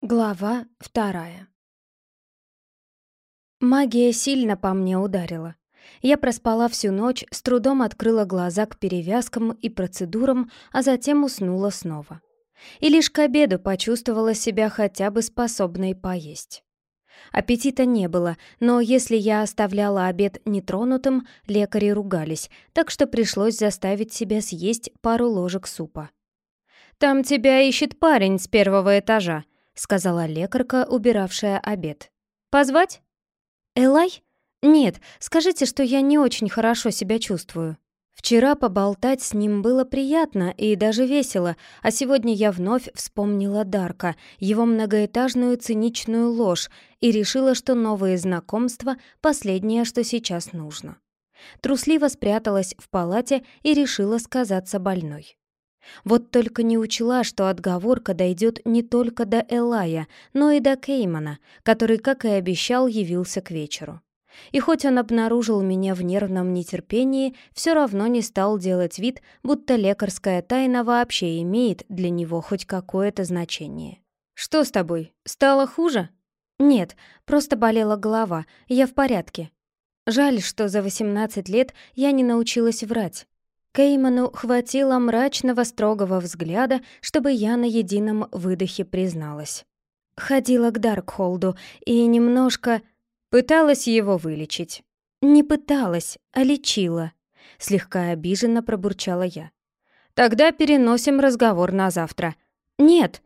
Глава вторая Магия сильно по мне ударила. Я проспала всю ночь, с трудом открыла глаза к перевязкам и процедурам, а затем уснула снова. И лишь к обеду почувствовала себя хотя бы способной поесть. Аппетита не было, но если я оставляла обед нетронутым, лекари ругались, так что пришлось заставить себя съесть пару ложек супа. «Там тебя ищет парень с первого этажа», сказала лекарка, убиравшая обед. «Позвать?» «Элай? Нет, скажите, что я не очень хорошо себя чувствую». Вчера поболтать с ним было приятно и даже весело, а сегодня я вновь вспомнила Дарка, его многоэтажную циничную ложь и решила, что новые знакомства — последнее, что сейчас нужно. Трусливо спряталась в палате и решила сказаться больной. Вот только не учла, что отговорка дойдет не только до Элая, но и до Кеймана, который, как и обещал, явился к вечеру. И хоть он обнаружил меня в нервном нетерпении, все равно не стал делать вид, будто лекарская тайна вообще имеет для него хоть какое-то значение. «Что с тобой? Стало хуже?» «Нет, просто болела голова, я в порядке». Жаль, что за 18 лет я не научилась врать. Кейману хватило мрачного строгого взгляда, чтобы я на едином выдохе призналась. Ходила к Даркхолду и немножко пыталась его вылечить. Не пыталась, а лечила. Слегка обиженно пробурчала я. «Тогда переносим разговор на завтра». «Нет!»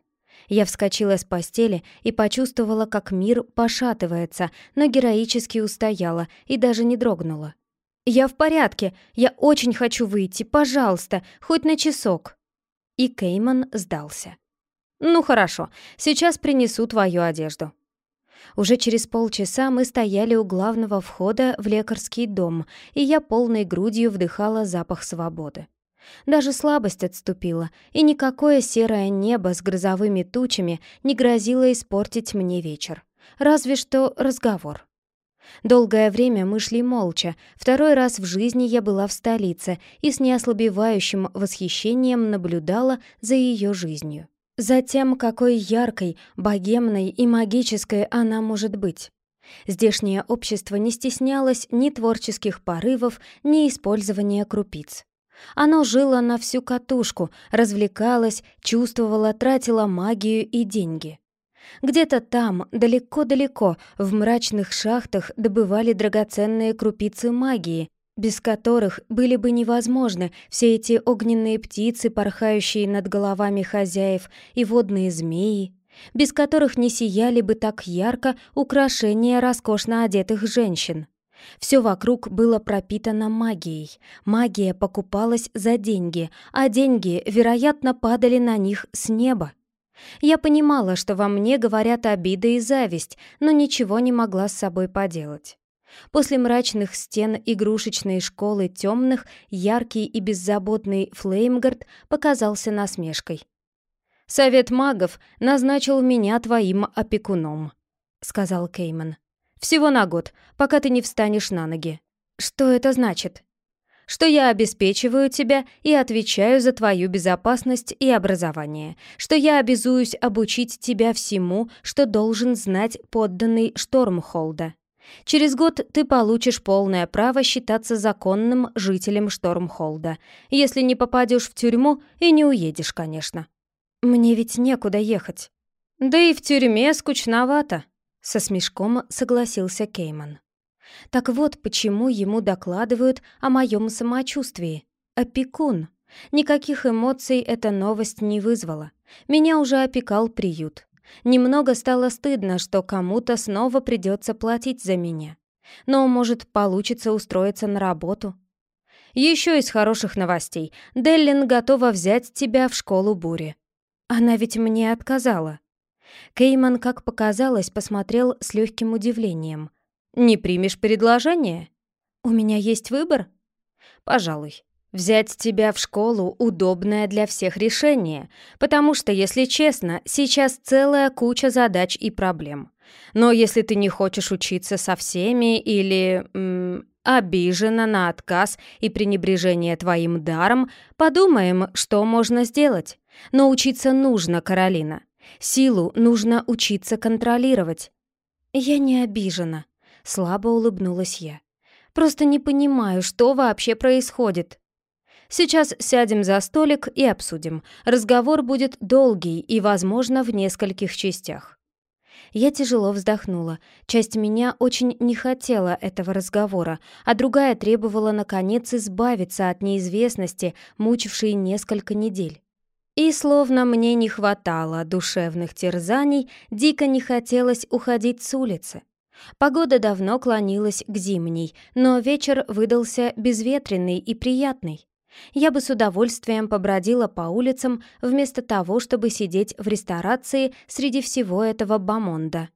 Я вскочила с постели и почувствовала, как мир пошатывается, но героически устояла и даже не дрогнула. «Я в порядке. Я очень хочу выйти. Пожалуйста, хоть на часок». И Кейман сдался. «Ну хорошо, сейчас принесу твою одежду». Уже через полчаса мы стояли у главного входа в лекарский дом, и я полной грудью вдыхала запах свободы. Даже слабость отступила, и никакое серое небо с грозовыми тучами не грозило испортить мне вечер. Разве что разговор. Долгое время мы шли молча. Второй раз в жизни я была в столице и с неослабевающим восхищением наблюдала за ее жизнью. Затем, какой яркой, богемной и магической она может быть. Здешнее общество не стеснялось ни творческих порывов, ни использования крупиц. Оно жило на всю катушку, развлекалось, чувствовало, тратило магию и деньги. Где-то там, далеко-далеко, в мрачных шахтах добывали драгоценные крупицы магии, без которых были бы невозможны все эти огненные птицы, порхающие над головами хозяев, и водные змеи, без которых не сияли бы так ярко украшения роскошно одетых женщин. Все вокруг было пропитано магией. Магия покупалась за деньги, а деньги, вероятно, падали на них с неба. Я понимала, что во мне говорят обида и зависть, но ничего не могла с собой поделать. После мрачных стен игрушечной школы темных, яркий и беззаботный Флеймгард показался насмешкой. «Совет магов назначил меня твоим опекуном», — сказал Кейман. «Всего на год, пока ты не встанешь на ноги». «Что это значит?» Что я обеспечиваю тебя и отвечаю за твою безопасность и образование, что я обязуюсь обучить тебя всему, что должен знать подданный Штормхолда. Через год ты получишь полное право считаться законным жителем Штормхолда, если не попадешь в тюрьму и не уедешь, конечно. Мне ведь некуда ехать. Да и в тюрьме скучновато, со смешком согласился Кейман. Так вот, почему ему докладывают о моем самочувствии. Опекун. Никаких эмоций эта новость не вызвала. Меня уже опекал приют. Немного стало стыдно, что кому-то снова придется платить за меня. Но, может, получится устроиться на работу. Еще из хороших новостей. Деллин готова взять тебя в школу бури. Она ведь мне отказала. Кейман, как показалось, посмотрел с легким удивлением. Не примешь предложение? У меня есть выбор? Пожалуй. Взять тебя в школу — удобное для всех решение, потому что, если честно, сейчас целая куча задач и проблем. Но если ты не хочешь учиться со всеми или м, обижена на отказ и пренебрежение твоим даром, подумаем, что можно сделать. Но учиться нужно, Каролина. Силу нужно учиться контролировать. Я не обижена. Слабо улыбнулась я. Просто не понимаю, что вообще происходит. Сейчас сядем за столик и обсудим. Разговор будет долгий и, возможно, в нескольких частях. Я тяжело вздохнула. Часть меня очень не хотела этого разговора, а другая требовала, наконец, избавиться от неизвестности, мучившей несколько недель. И словно мне не хватало душевных терзаний, дико не хотелось уходить с улицы. Погода давно клонилась к зимней, но вечер выдался безветренный и приятный. Я бы с удовольствием побродила по улицам, вместо того, чтобы сидеть в ресторации среди всего этого бамонда.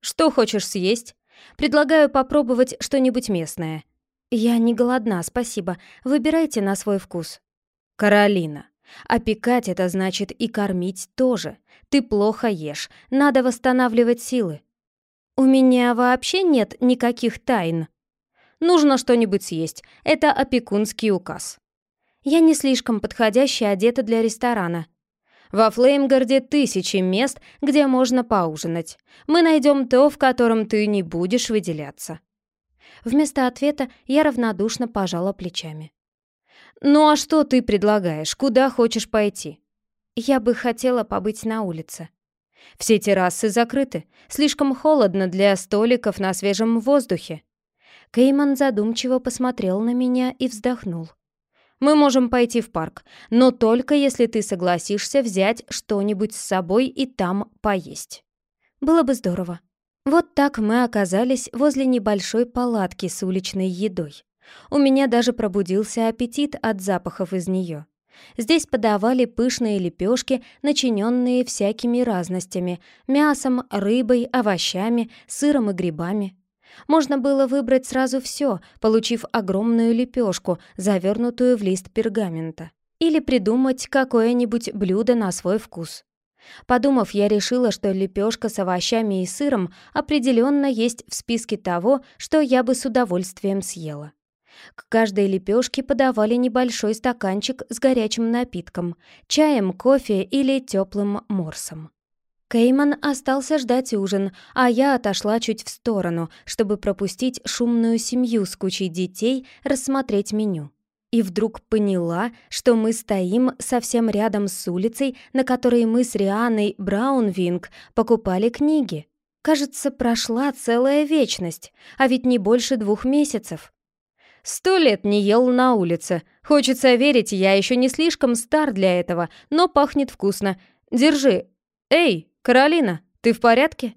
«Что хочешь съесть? Предлагаю попробовать что-нибудь местное». «Я не голодна, спасибо. Выбирайте на свой вкус». «Каролина, опекать это значит и кормить тоже. Ты плохо ешь, надо восстанавливать силы». «У меня вообще нет никаких тайн». «Нужно что-нибудь съесть. Это опекунский указ». Я не слишком подходяще одета для ресторана. Во Флеймгарде тысячи мест, где можно поужинать. Мы найдем то, в котором ты не будешь выделяться. Вместо ответа я равнодушно пожала плечами. «Ну а что ты предлагаешь? Куда хочешь пойти?» «Я бы хотела побыть на улице». «Все террасы закрыты. Слишком холодно для столиков на свежем воздухе». Кейман задумчиво посмотрел на меня и вздохнул. Мы можем пойти в парк, но только если ты согласишься взять что-нибудь с собой и там поесть. Было бы здорово. Вот так мы оказались возле небольшой палатки с уличной едой. У меня даже пробудился аппетит от запахов из нее. Здесь подавали пышные лепешки, начиненные всякими разностями — мясом, рыбой, овощами, сыром и грибами. Можно было выбрать сразу все, получив огромную лепешку, завернутую в лист пергамента. Или придумать какое-нибудь блюдо на свой вкус. Подумав, я решила, что лепешка с овощами и сыром определенно есть в списке того, что я бы с удовольствием съела. К каждой лепешке подавали небольшой стаканчик с горячим напитком, чаем, кофе или теплым морсом. Кейман остался ждать ужин, а я отошла чуть в сторону, чтобы пропустить шумную семью с кучей детей рассмотреть меню. И вдруг поняла, что мы стоим совсем рядом с улицей, на которой мы с Рианой Браунвинг покупали книги. Кажется, прошла целая вечность, а ведь не больше двух месяцев. Сто лет не ел на улице. Хочется верить, я еще не слишком стар для этого, но пахнет вкусно. Держи. Эй, «Каролина, ты в порядке?»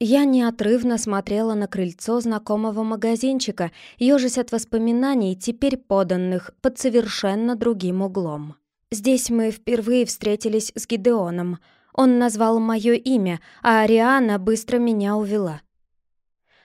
Я неотрывно смотрела на крыльцо знакомого магазинчика, ежась от воспоминаний, теперь поданных под совершенно другим углом. Здесь мы впервые встретились с Гидеоном. Он назвал мое имя, а Ариана быстро меня увела.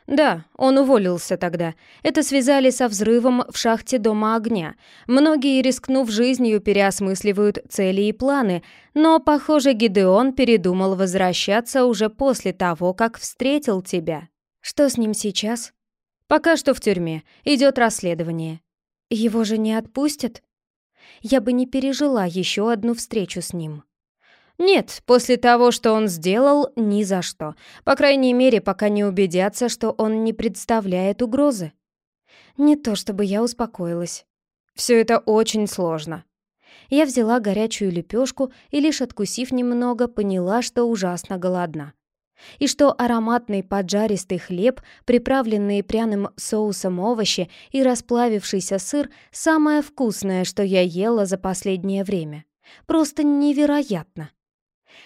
Да, он уволился тогда. Это связали со взрывом в шахте Дома огня. Многие, рискнув жизнью, переосмысливают цели и планы, но, похоже, Гидеон передумал возвращаться уже после того, как встретил тебя. Что с ним сейчас? Пока что в тюрьме. Идет расследование. Его же не отпустят? Я бы не пережила еще одну встречу с ним. Нет, после того, что он сделал, ни за что. По крайней мере, пока не убедятся, что он не представляет угрозы. Не то чтобы я успокоилась. Все это очень сложно. Я взяла горячую лепешку и, лишь откусив немного, поняла, что ужасно голодна. И что ароматный поджаристый хлеб, приправленные пряным соусом овощи и расплавившийся сыр – самое вкусное, что я ела за последнее время. Просто невероятно.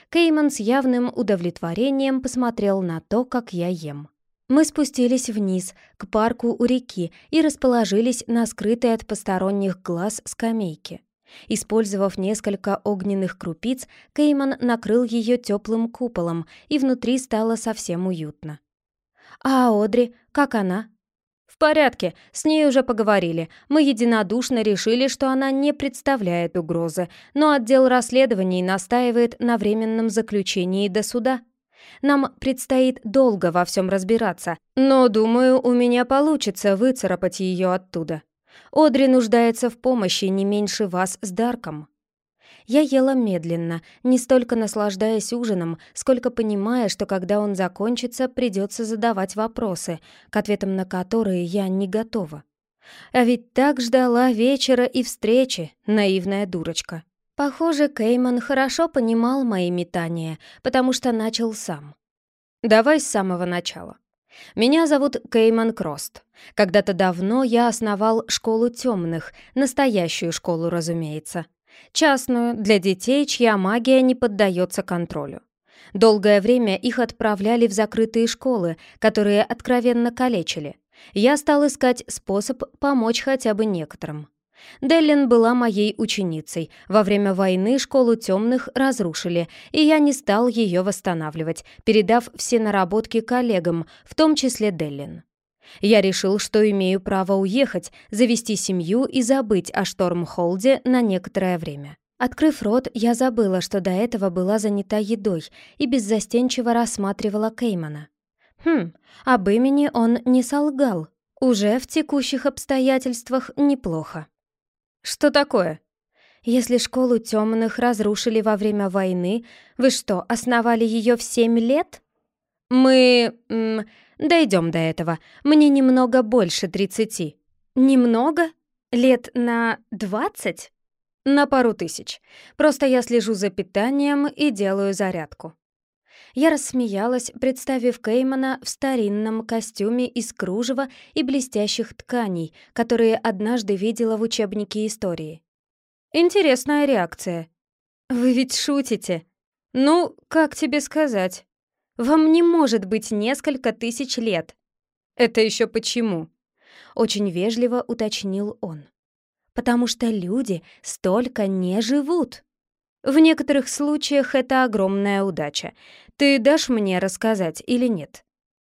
Кейман с явным удовлетворением посмотрел на то, как я ем. Мы спустились вниз, к парку у реки, и расположились на скрытой от посторонних глаз скамейке. Использовав несколько огненных крупиц, Кейман накрыл ее теплым куполом, и внутри стало совсем уютно. «А Одри, как она?» «В порядке, с ней уже поговорили. Мы единодушно решили, что она не представляет угрозы, но отдел расследований настаивает на временном заключении до суда. Нам предстоит долго во всем разбираться, но, думаю, у меня получится выцарапать ее оттуда. Одри нуждается в помощи не меньше вас с Дарком». Я ела медленно, не столько наслаждаясь ужином, сколько понимая, что когда он закончится, придется задавать вопросы, к ответам на которые я не готова. А ведь так ждала вечера и встречи, наивная дурочка. Похоже, Кейман хорошо понимал мои метания, потому что начал сам. Давай с самого начала. Меня зовут Кейман Крост. Когда-то давно я основал школу темных, настоящую школу, разумеется. Частную, для детей, чья магия не поддается контролю. Долгое время их отправляли в закрытые школы, которые откровенно калечили. Я стал искать способ помочь хотя бы некоторым. Деллин была моей ученицей. Во время войны школу темных разрушили, и я не стал ее восстанавливать, передав все наработки коллегам, в том числе Деллин. Я решил, что имею право уехать, завести семью и забыть о Штормхолде на некоторое время. Открыв рот, я забыла, что до этого была занята едой и беззастенчиво рассматривала Кеймана. Хм, об имени он не солгал. Уже в текущих обстоятельствах неплохо. Что такое? Если школу темных разрушили во время войны, вы что, основали ее в семь лет? Мы... дойдем до этого. Мне немного больше тридцати. Немного? Лет на двадцать? На пару тысяч. Просто я слежу за питанием и делаю зарядку. Я рассмеялась, представив Кеймана в старинном костюме из кружева и блестящих тканей, которые однажды видела в учебнике истории. Интересная реакция. Вы ведь шутите. Ну, как тебе сказать? Вам не может быть несколько тысяч лет. Это еще почему? Очень вежливо уточнил он. Потому что люди столько не живут. В некоторых случаях это огромная удача. Ты дашь мне рассказать или нет?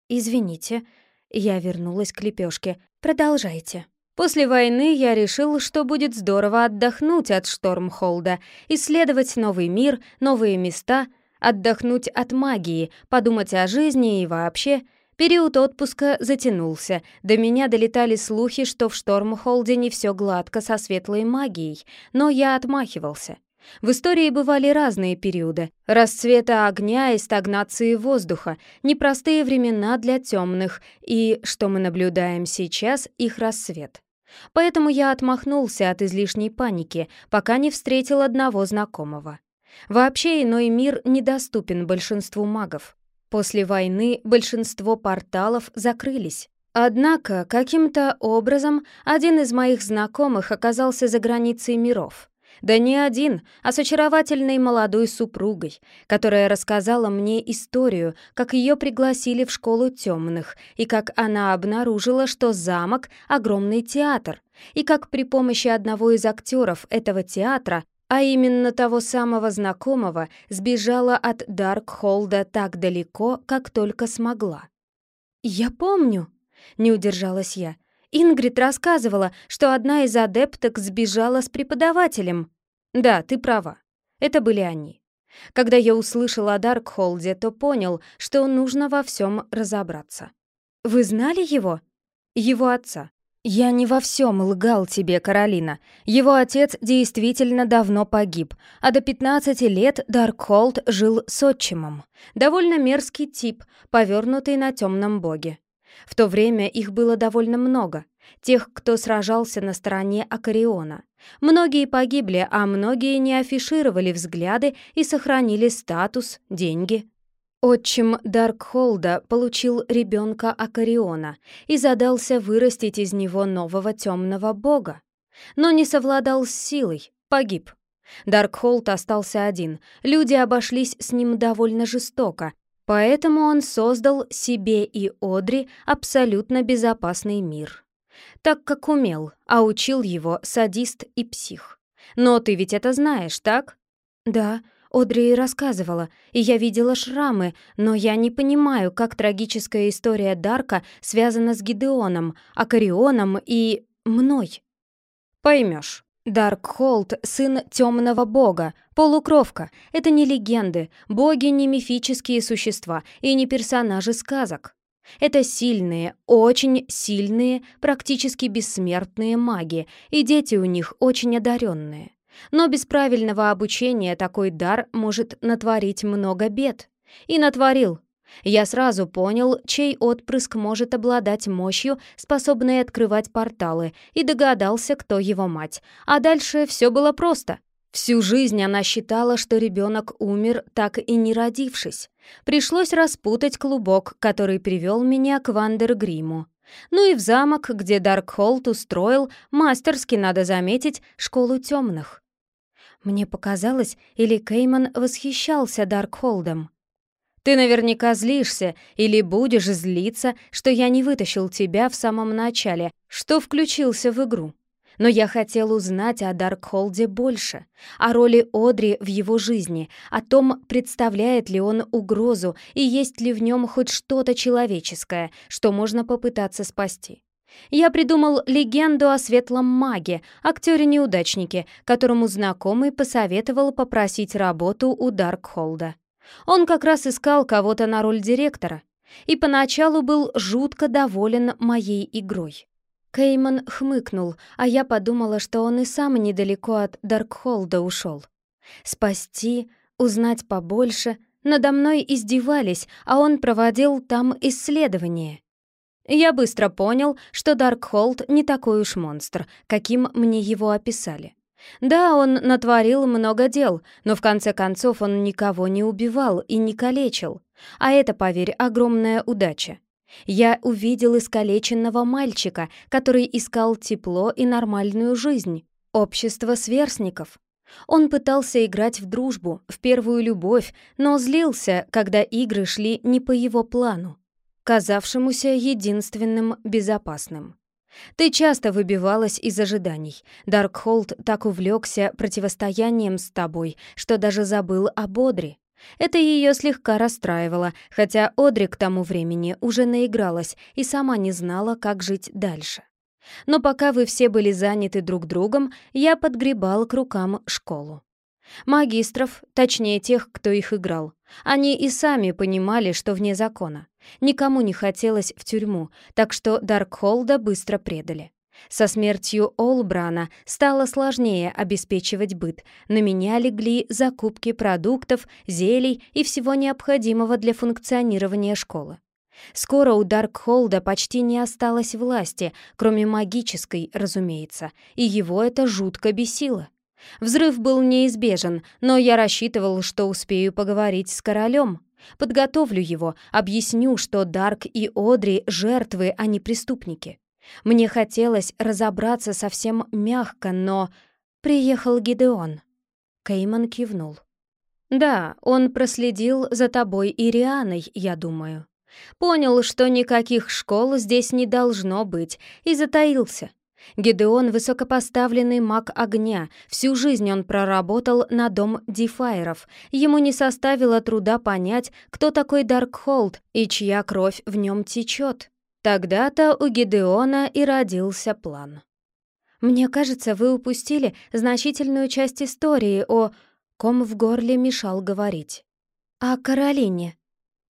Извините, я вернулась к лепешке. Продолжайте. После войны я решил, что будет здорово отдохнуть от Штормхолда, исследовать новый мир, новые места, отдохнуть от магии, подумать о жизни и вообще. Период отпуска затянулся. До меня долетали слухи, что в Штормхолде не все гладко со светлой магией, но я отмахивался. В истории бывали разные периоды. Расцвета огня и стагнации воздуха, непростые времена для темных и, что мы наблюдаем сейчас, их рассвет. Поэтому я отмахнулся от излишней паники, пока не встретил одного знакомого. Вообще иной мир недоступен большинству магов. После войны большинство порталов закрылись. Однако, каким-то образом, один из моих знакомых оказался за границей миров. Да не один, а с очаровательной молодой супругой, которая рассказала мне историю, как ее пригласили в школу темных, и как она обнаружила, что замок — огромный театр, и как при помощи одного из актеров этого театра а именно того самого знакомого, сбежала от Даркхолда так далеко, как только смогла. «Я помню», — не удержалась я, Ингрид рассказывала, что одна из адепток сбежала с преподавателем. Да, ты права. Это были они. Когда я услышал о Даркхолде, то понял, что нужно во всем разобраться. Вы знали его? Его отца. «Я не во всем лгал тебе, Каролина. Его отец действительно давно погиб, а до 15 лет Даркхолд жил с отчимом. Довольно мерзкий тип, повернутый на темном боге. В то время их было довольно много, тех, кто сражался на стороне Акариона. Многие погибли, а многие не афишировали взгляды и сохранили статус, деньги. Отчим Даркхолда получил ребенка Акариона и задался вырастить из него нового темного бога. Но не совладал с силой, погиб. Даркхолд остался один, люди обошлись с ним довольно жестоко, Поэтому он создал себе и Одри абсолютно безопасный мир. Так как умел, а учил его садист и псих. Но ты ведь это знаешь, так? Да, Одри рассказывала, и я видела шрамы, но я не понимаю, как трагическая история Дарка связана с Гидеоном, Акарионом и... мной. Поймешь. Даркхолд — сын темного бога, полукровка. Это не легенды, боги не мифические существа и не персонажи сказок. Это сильные, очень сильные, практически бессмертные маги, и дети у них очень одаренные. Но без правильного обучения такой дар может натворить много бед. И натворил. Я сразу понял, чей отпрыск может обладать мощью, способной открывать порталы, и догадался, кто его мать. А дальше все было просто. Всю жизнь она считала, что ребенок умер, так и не родившись. Пришлось распутать клубок, который привел меня к Вандергриму. Ну и в замок, где Даркхолд устроил, мастерски, надо заметить, школу темных. Мне показалось, или Кейман восхищался Даркхолдом. «Ты наверняка злишься или будешь злиться, что я не вытащил тебя в самом начале, что включился в игру», но я хотел узнать о Даркхолде больше, о роли Одри в его жизни, о том, представляет ли он угрозу и есть ли в нем хоть что-то человеческое, что можно попытаться спасти. Я придумал легенду о светлом маге, актере-неудачнике, которому знакомый посоветовал попросить работу у Даркхолда. Он как раз искал кого-то на роль директора и поначалу был жутко доволен моей игрой. Кейман хмыкнул, а я подумала, что он и сам недалеко от Даркхолда ушел. Спасти, узнать побольше, надо мной издевались, а он проводил там исследования. Я быстро понял, что Даркхолд не такой уж монстр, каким мне его описали. Да, он натворил много дел, но в конце концов он никого не убивал и не калечил. А это, поверь, огромная удача. Я увидел искалеченного мальчика, который искал тепло и нормальную жизнь, общество сверстников. Он пытался играть в дружбу, в первую любовь, но злился, когда игры шли не по его плану, казавшемуся единственным безопасным. Ты часто выбивалась из ожиданий. Даркхолд так увлекся противостоянием с тобой, что даже забыл о Бодре. Это ее слегка расстраивало, хотя Одри к тому времени уже наигралась и сама не знала, как жить дальше. Но пока вы все были заняты друг другом, я подгребал к рукам школу. Магистров, точнее тех, кто их играл, они и сами понимали, что вне закона. Никому не хотелось в тюрьму, так что Даркхолда быстро предали. Со смертью Олбрана стало сложнее обеспечивать быт. На меня легли закупки продуктов, зелий и всего необходимого для функционирования школы. Скоро у Даркхолда почти не осталось власти, кроме магической, разумеется, и его это жутко бесило. Взрыв был неизбежен, но я рассчитывал, что успею поговорить с королем. Подготовлю его, объясню, что Дарк и Одри — жертвы, а не преступники. Мне хотелось разобраться совсем мягко, но... Приехал Гидеон. Кейман кивнул. «Да, он проследил за тобой и Рианой, я думаю. Понял, что никаких школ здесь не должно быть, и затаился. Гидеон — высокопоставленный маг огня, всю жизнь он проработал на дом Дифайров. Ему не составило труда понять, кто такой Даркхолд и чья кровь в нем течет. Тогда-то у Гидеона и родился план. «Мне кажется, вы упустили значительную часть истории о...» Ком в горле мешал говорить. «О Каролине».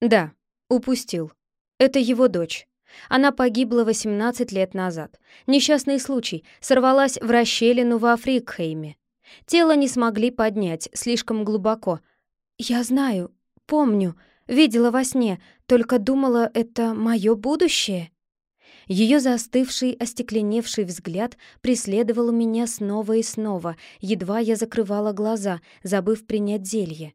«Да, упустил. Это его дочь. Она погибла 18 лет назад. Несчастный случай, сорвалась в расщелину во Фрикхейме. Тело не смогли поднять, слишком глубоко. Я знаю, помню, видела во сне, только думала, это мое будущее. Ее застывший, остекленевший взгляд преследовал меня снова и снова, едва я закрывала глаза, забыв принять зелье.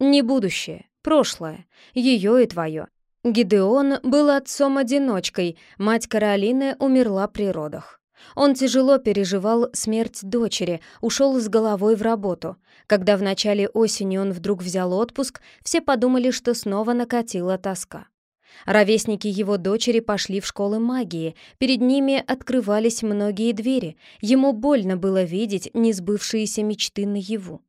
«Не будущее, прошлое, ее и твое. Гидеон был отцом-одиночкой, мать Каролины умерла при родах. Он тяжело переживал смерть дочери, ушел с головой в работу. Когда в начале осени он вдруг взял отпуск, все подумали, что снова накатила тоска. Ровесники его дочери пошли в школы магии, перед ними открывались многие двери, ему больно было видеть несбывшиеся мечты наяву.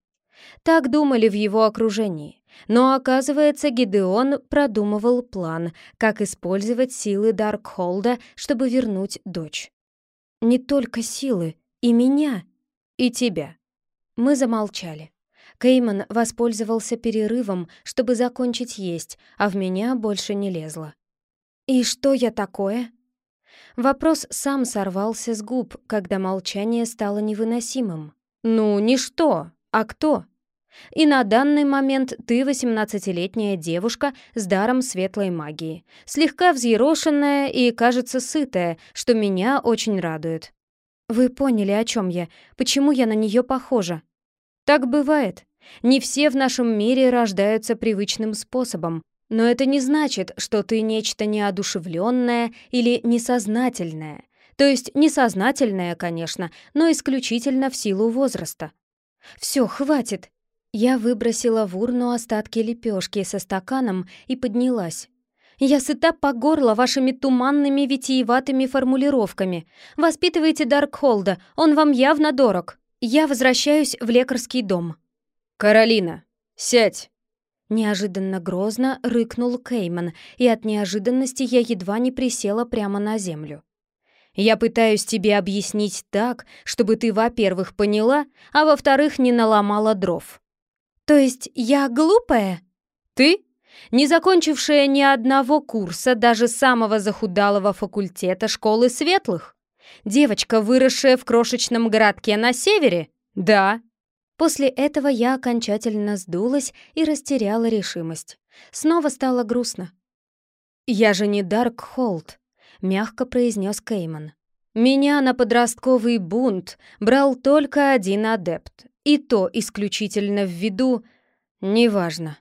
Так думали в его окружении. Но, оказывается, Гидеон продумывал план, как использовать силы Даркхолда, чтобы вернуть дочь. Не только силы, и меня, и тебя. Мы замолчали. Кейман воспользовался перерывом, чтобы закончить есть, а в меня больше не лезло. «И что я такое?» Вопрос сам сорвался с губ, когда молчание стало невыносимым. Ну, не что, а кто? И на данный момент ты 18-летняя девушка с даром светлой магии, слегка взъерошенная и, кажется, сытая, что меня очень радует. Вы поняли, о чем я, почему я на нее похожа? Так бывает. Не все в нашем мире рождаются привычным способом, но это не значит, что ты нечто неодушевленное или несознательное. То есть несознательное, конечно, но исключительно в силу возраста. Все, хватит. Я выбросила в урну остатки лепешки со стаканом и поднялась. Я сыта по горло вашими туманными витиеватыми формулировками. Воспитывайте Даркхолда, он вам явно дорог. Я возвращаюсь в лекарский дом. «Каролина, сядь!» Неожиданно грозно рыкнул Кейман, и от неожиданности я едва не присела прямо на землю. «Я пытаюсь тебе объяснить так, чтобы ты, во-первых, поняла, а во-вторых, не наломала дров». «То есть я глупая?» «Ты? Не закончившая ни одного курса даже самого захудалого факультета школы светлых? Девочка, выросшая в крошечном городке на севере? Да, После этого я окончательно сдулась и растеряла решимость. Снова стало грустно. «Я же не Дарк Холд», — мягко произнес Кейман. «Меня на подростковый бунт брал только один адепт, и то исключительно в виду... Неважно.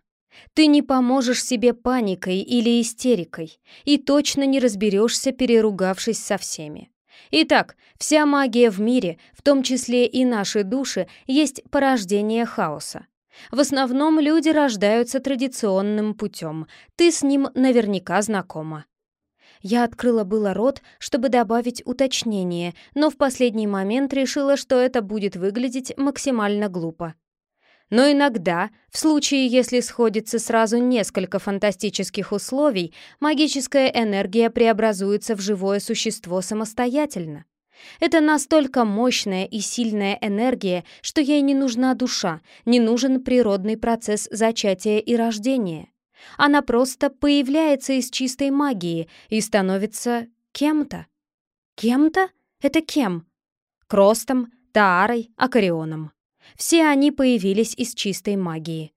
Ты не поможешь себе паникой или истерикой, и точно не разберешься, переругавшись со всеми. Итак, вся магия в мире, в том числе и наши души, есть порождение хаоса. В основном люди рождаются традиционным путем. Ты с ним наверняка знакома. Я открыла было рот, чтобы добавить уточнение, но в последний момент решила, что это будет выглядеть максимально глупо. Но иногда, в случае, если сходится сразу несколько фантастических условий, магическая энергия преобразуется в живое существо самостоятельно. Это настолько мощная и сильная энергия, что ей не нужна душа, не нужен природный процесс зачатия и рождения. Она просто появляется из чистой магии и становится кем-то. Кем-то? Это кем? Кростом, Таарой, Акарионом. Все они появились из чистой магии.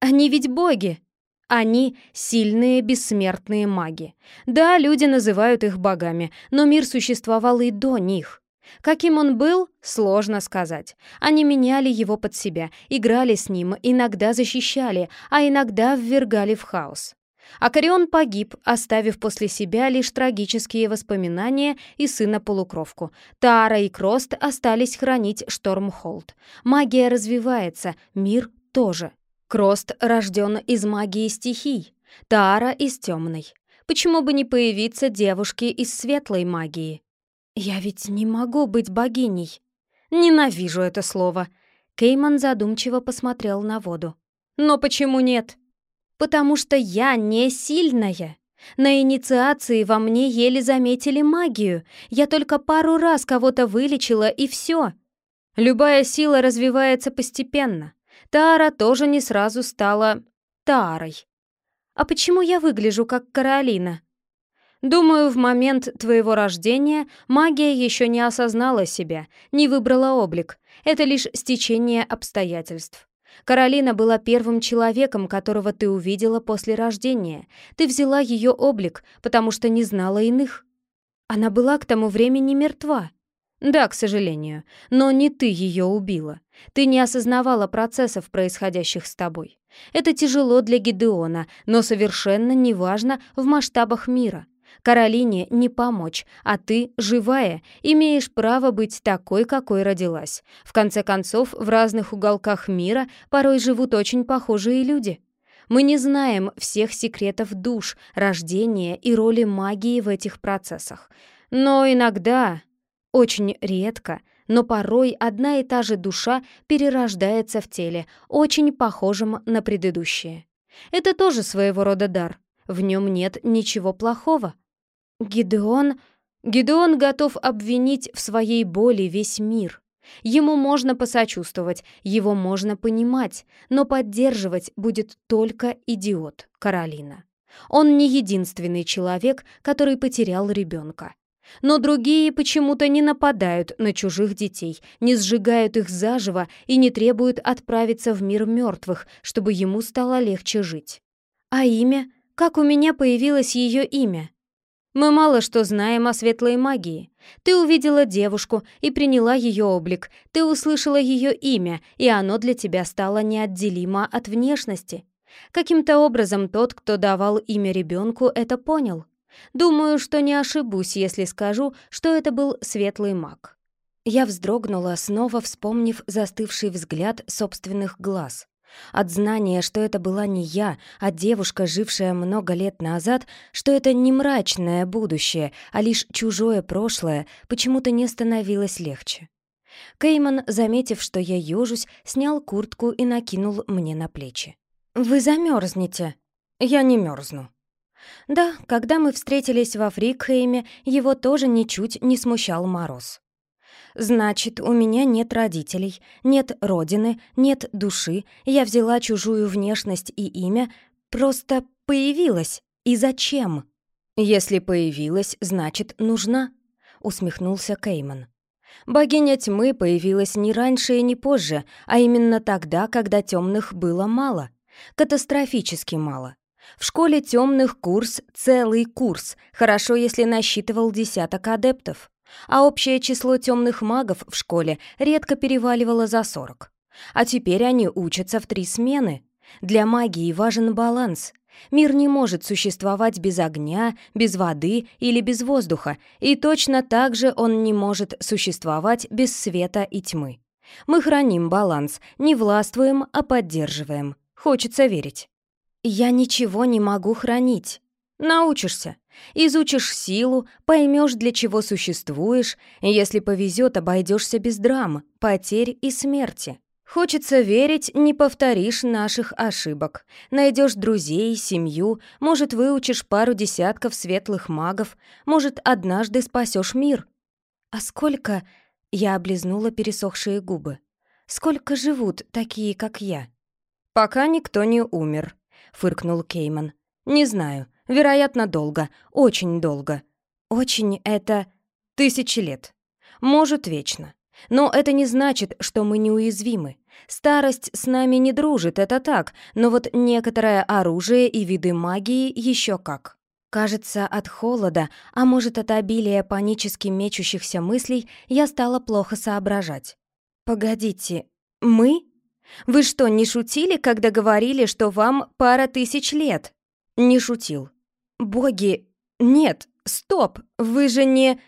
Они ведь боги! Они — сильные бессмертные маги. Да, люди называют их богами, но мир существовал и до них. Каким он был, сложно сказать. Они меняли его под себя, играли с ним, иногда защищали, а иногда ввергали в хаос. Акарион погиб, оставив после себя лишь трагические воспоминания и сына-полукровку. Тара и Крост остались хранить Штормхолд. Магия развивается, мир тоже. Крост рожден из магии стихий, Тара из темной. Почему бы не появиться девушке из светлой магии? Я ведь не могу быть богиней. Ненавижу это слово. Кейман задумчиво посмотрел на воду. Но почему нет? потому что я не сильная. На инициации во мне еле заметили магию. Я только пару раз кого-то вылечила, и все. Любая сила развивается постепенно. Тара тоже не сразу стала Тарой. А почему я выгляжу как Каролина? Думаю, в момент твоего рождения магия еще не осознала себя, не выбрала облик. Это лишь стечение обстоятельств. Каролина была первым человеком, которого ты увидела после рождения. Ты взяла ее облик, потому что не знала иных. Она была к тому времени мертва. Да, к сожалению, но не ты ее убила. Ты не осознавала процессов, происходящих с тобой. Это тяжело для Гидеона, но совершенно неважно в масштабах мира. Каролине не помочь, а ты, живая, имеешь право быть такой, какой родилась. В конце концов, в разных уголках мира порой живут очень похожие люди. Мы не знаем всех секретов душ, рождения и роли магии в этих процессах. Но иногда, очень редко, но порой одна и та же душа перерождается в теле, очень похожем на предыдущее. Это тоже своего рода дар. В нем нет ничего плохого. Гидеон... Гидеон готов обвинить в своей боли весь мир. Ему можно посочувствовать, его можно понимать, но поддерживать будет только идиот Каролина. Он не единственный человек, который потерял ребенка. Но другие почему-то не нападают на чужих детей, не сжигают их заживо и не требуют отправиться в мир мертвых, чтобы ему стало легче жить. А имя? Как у меня появилось ее имя? Мы мало что знаем о светлой магии. Ты увидела девушку и приняла ее облик, ты услышала ее имя, и оно для тебя стало неотделимо от внешности. Каким-то образом тот, кто давал имя ребенку, это понял. Думаю, что не ошибусь, если скажу, что это был светлый маг. Я вздрогнула, снова вспомнив застывший взгляд собственных глаз. От знания, что это была не я, а девушка, жившая много лет назад, что это не мрачное будущее, а лишь чужое прошлое, почему-то не становилось легче. Кейман, заметив, что я ёжусь, снял куртку и накинул мне на плечи. «Вы замерзнете. «Я не мерзну. Да, когда мы встретились во Фрикхейме, его тоже ничуть не смущал мороз. Значит, у меня нет родителей, нет родины, нет души, я взяла чужую внешность и имя, просто появилась. И зачем? Если появилась, значит, нужна, усмехнулся Кейман. Богиня тьмы появилась не раньше и не позже, а именно тогда, когда темных было мало. Катастрофически мало. В школе темных курс — целый курс, хорошо, если насчитывал десяток адептов. А общее число темных магов в школе редко переваливало за сорок. А теперь они учатся в три смены. Для магии важен баланс. Мир не может существовать без огня, без воды или без воздуха, и точно так же он не может существовать без света и тьмы. Мы храним баланс, не властвуем, а поддерживаем. Хочется верить. «Я ничего не могу хранить. Научишься. Изучишь силу, поймешь, для чего существуешь, если повезет, обойдешься без драм, потерь и смерти. Хочется верить, не повторишь наших ошибок. Найдешь друзей, семью, может, выучишь пару десятков светлых магов, может, однажды спасешь мир. А сколько... Я облизнула пересохшие губы. Сколько живут такие, как я? Пока никто не умер, — фыркнул Кейман. «Не знаю. Вероятно, долго. Очень долго. Очень это... Тысячи лет. Может, вечно. Но это не значит, что мы неуязвимы. Старость с нами не дружит, это так, но вот некоторое оружие и виды магии еще как. Кажется, от холода, а может, от обилия панически мечущихся мыслей, я стала плохо соображать. «Погодите, мы?» Вы что, не шутили, когда говорили, что вам пара тысяч лет?» «Не шутил». «Боги... Нет, стоп, вы же не...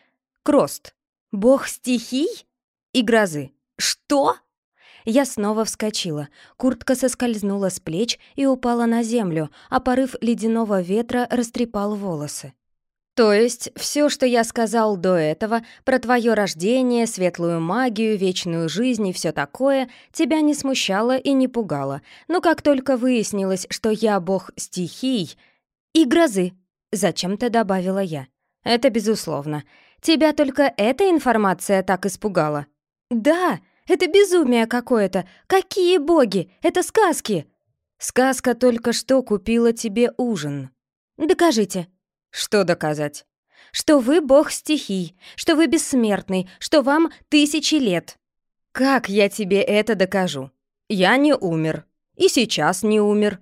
Крост. Бог стихий?» «И грозы. Что?» Я снова вскочила. Куртка соскользнула с плеч и упала на землю, а порыв ледяного ветра растрепал волосы. То есть все, что я сказал до этого про твое рождение, светлую магию, вечную жизнь и все такое, тебя не смущало и не пугало. Но как только выяснилось, что я бог стихий и грозы, зачем-то добавила я. Это безусловно. Тебя только эта информация так испугала? Да, это безумие какое-то. Какие боги? Это сказки. Сказка только что купила тебе ужин. Докажите. «Что доказать?» «Что вы бог стихий, что вы бессмертный, что вам тысячи лет». «Как я тебе это докажу? Я не умер. И сейчас не умер».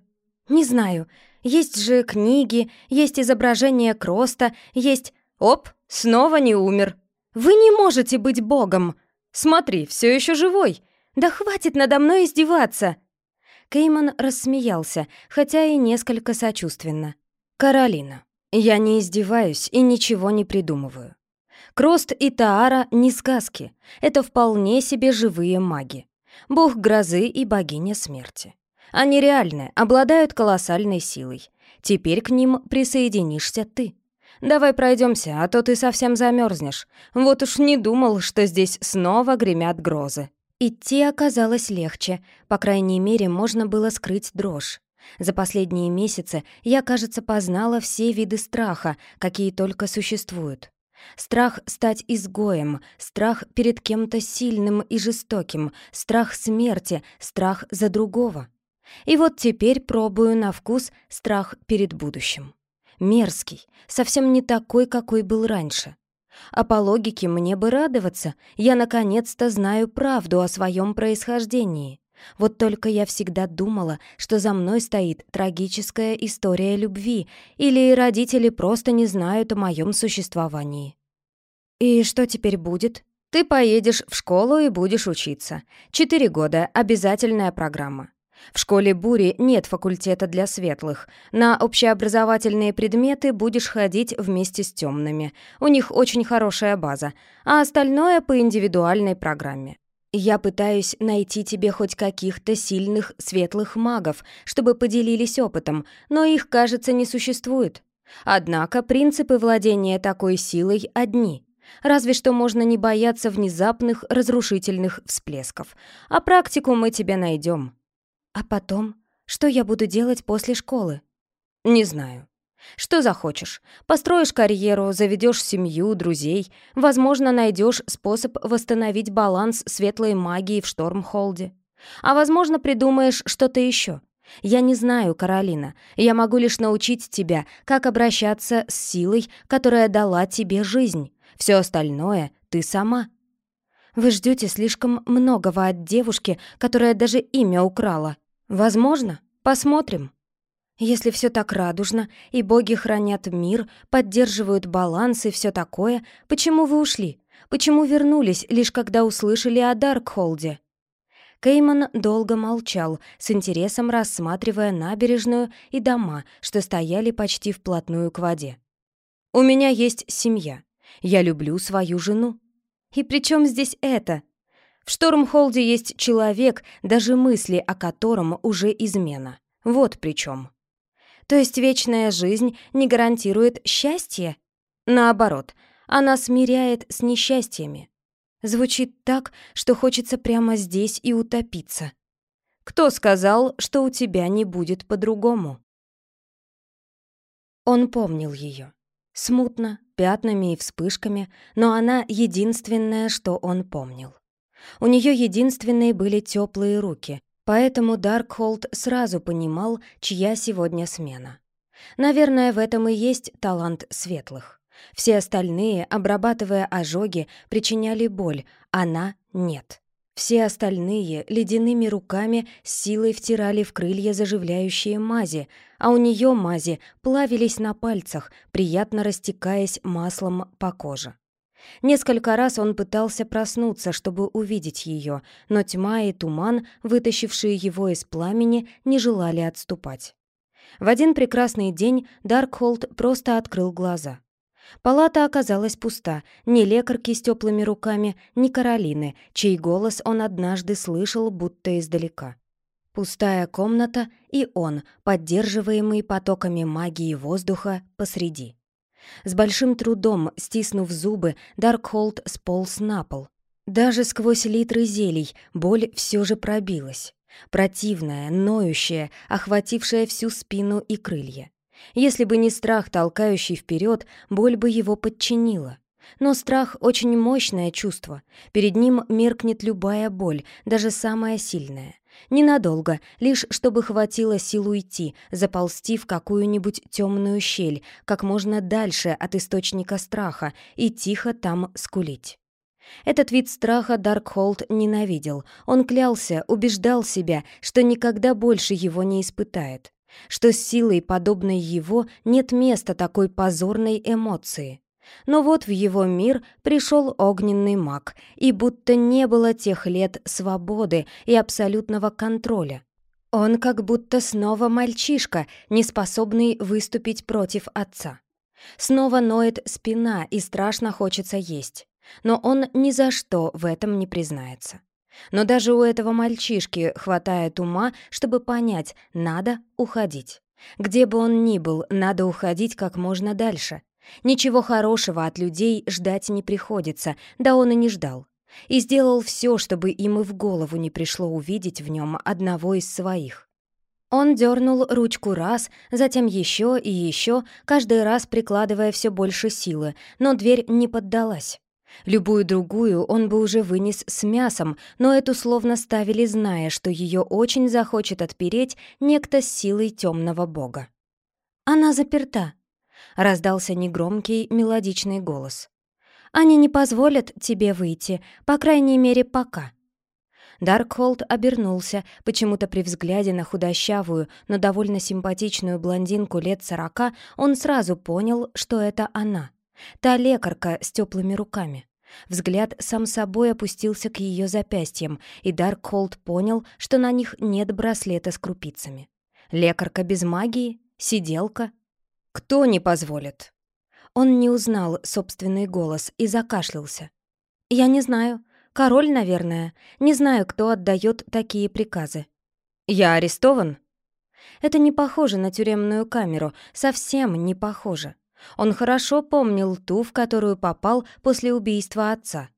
«Не знаю. Есть же книги, есть изображение Кроста, есть... Оп, снова не умер. Вы не можете быть богом. Смотри, все еще живой. Да хватит надо мной издеваться!» Кейман рассмеялся, хотя и несколько сочувственно. «Каролина, я не издеваюсь и ничего не придумываю. Крост и Таара не сказки, это вполне себе живые маги. Бог грозы и богиня смерти. Они реальны, обладают колоссальной силой. Теперь к ним присоединишься ты. Давай пройдемся, а то ты совсем замерзнешь. Вот уж не думал, что здесь снова гремят грозы. Идти оказалось легче, по крайней мере, можно было скрыть дрожь. За последние месяцы я, кажется, познала все виды страха, какие только существуют. Страх стать изгоем, страх перед кем-то сильным и жестоким, страх смерти, страх за другого. И вот теперь пробую на вкус страх перед будущим. Мерзкий, совсем не такой, какой был раньше. А по логике мне бы радоваться, я наконец-то знаю правду о своем происхождении. Вот только я всегда думала, что за мной стоит трагическая история любви, или родители просто не знают о моем существовании. «И что теперь будет?» «Ты поедешь в школу и будешь учиться. Четыре года — обязательная программа. В школе Бури нет факультета для светлых. На общеобразовательные предметы будешь ходить вместе с темными. У них очень хорошая база, а остальное по индивидуальной программе. Я пытаюсь найти тебе хоть каких-то сильных светлых магов, чтобы поделились опытом, но их, кажется, не существует. Однако принципы владения такой силой одни. Разве что можно не бояться внезапных разрушительных всплесков. А практику мы тебе найдем. А потом, что я буду делать после школы? Не знаю. Что захочешь. Построишь карьеру, заведешь семью, друзей. Возможно, найдешь способ восстановить баланс светлой магии в Штормхолде. А возможно, придумаешь что-то еще. Я не знаю, Каролина. Я могу лишь научить тебя, как обращаться с силой, которая дала тебе жизнь. Все остальное ты сама. Вы ждете слишком многого от девушки, которая даже имя украла. Возможно, посмотрим. Если все так радужно, и боги хранят мир, поддерживают баланс и все такое, почему вы ушли? Почему вернулись, лишь когда услышали о Даркхолде?» Кейман долго молчал, с интересом рассматривая набережную и дома, что стояли почти вплотную к воде. «У меня есть семья. Я люблю свою жену. И при чем здесь это?» В Штормхолде есть человек, даже мысли о котором уже измена. Вот при чем. То есть вечная жизнь не гарантирует счастье? Наоборот, она смиряет с несчастьями. Звучит так, что хочется прямо здесь и утопиться. Кто сказал, что у тебя не будет по-другому? Он помнил ее. Смутно, пятнами и вспышками, но она единственное, что он помнил. У нее единственные были теплые руки, поэтому Даркхолд сразу понимал, чья сегодня смена. Наверное, в этом и есть талант светлых. Все остальные, обрабатывая ожоги, причиняли боль, она — нет. Все остальные ледяными руками с силой втирали в крылья заживляющие мази, а у нее мази плавились на пальцах, приятно растекаясь маслом по коже. Несколько раз он пытался проснуться, чтобы увидеть ее, но тьма и туман, вытащившие его из пламени, не желали отступать. В один прекрасный день Даркхолд просто открыл глаза. Палата оказалась пуста, ни лекарки с теплыми руками, ни Каролины, чей голос он однажды слышал, будто издалека. Пустая комната и он, поддерживаемый потоками магии воздуха, посреди. С большим трудом, стиснув зубы, Даркхолд сполз на пол. Даже сквозь литры зелий боль все же пробилась. Противная, ноющая, охватившая всю спину и крылья. Если бы не страх, толкающий вперед, боль бы его подчинила. Но страх — очень мощное чувство. Перед ним меркнет любая боль, даже самая сильная. Ненадолго, лишь чтобы хватило сил уйти, заползти в какую-нибудь темную щель, как можно дальше от источника страха, и тихо там скулить. Этот вид страха Даркхолд ненавидел. Он клялся, убеждал себя, что никогда больше его не испытает. Что с силой, подобной его, нет места такой позорной эмоции. Но вот в его мир пришел огненный маг, и будто не было тех лет свободы и абсолютного контроля. Он как будто снова мальчишка, не способный выступить против отца. Снова ноет спина и страшно хочется есть. Но он ни за что в этом не признается. Но даже у этого мальчишки хватает ума, чтобы понять, надо уходить. Где бы он ни был, надо уходить как можно дальше. Ничего хорошего от людей ждать не приходится, да он и не ждал. И сделал все, чтобы им и в голову не пришло увидеть в нем одного из своих. Он дернул ручку раз, затем еще и еще, каждый раз прикладывая все больше силы, но дверь не поддалась. Любую другую он бы уже вынес с мясом, но эту словно ставили, зная, что ее очень захочет отпереть некто с силой темного бога. «Она заперта», — раздался негромкий мелодичный голос. Они не позволят тебе выйти, по крайней мере, пока». Даркхолд обернулся, почему-то при взгляде на худощавую, но довольно симпатичную блондинку лет сорока он сразу понял, что это она. Та лекарка с теплыми руками. Взгляд сам собой опустился к ее запястьям, и Даркхолд понял, что на них нет браслета с крупицами. Лекарка без магии? Сиделка? Кто не позволит? Он не узнал собственный голос и закашлялся. «Я не знаю. Король, наверное. Не знаю, кто отдает такие приказы. Я арестован? Это не похоже на тюремную камеру, совсем не похоже. Он хорошо помнил ту, в которую попал после убийства отца.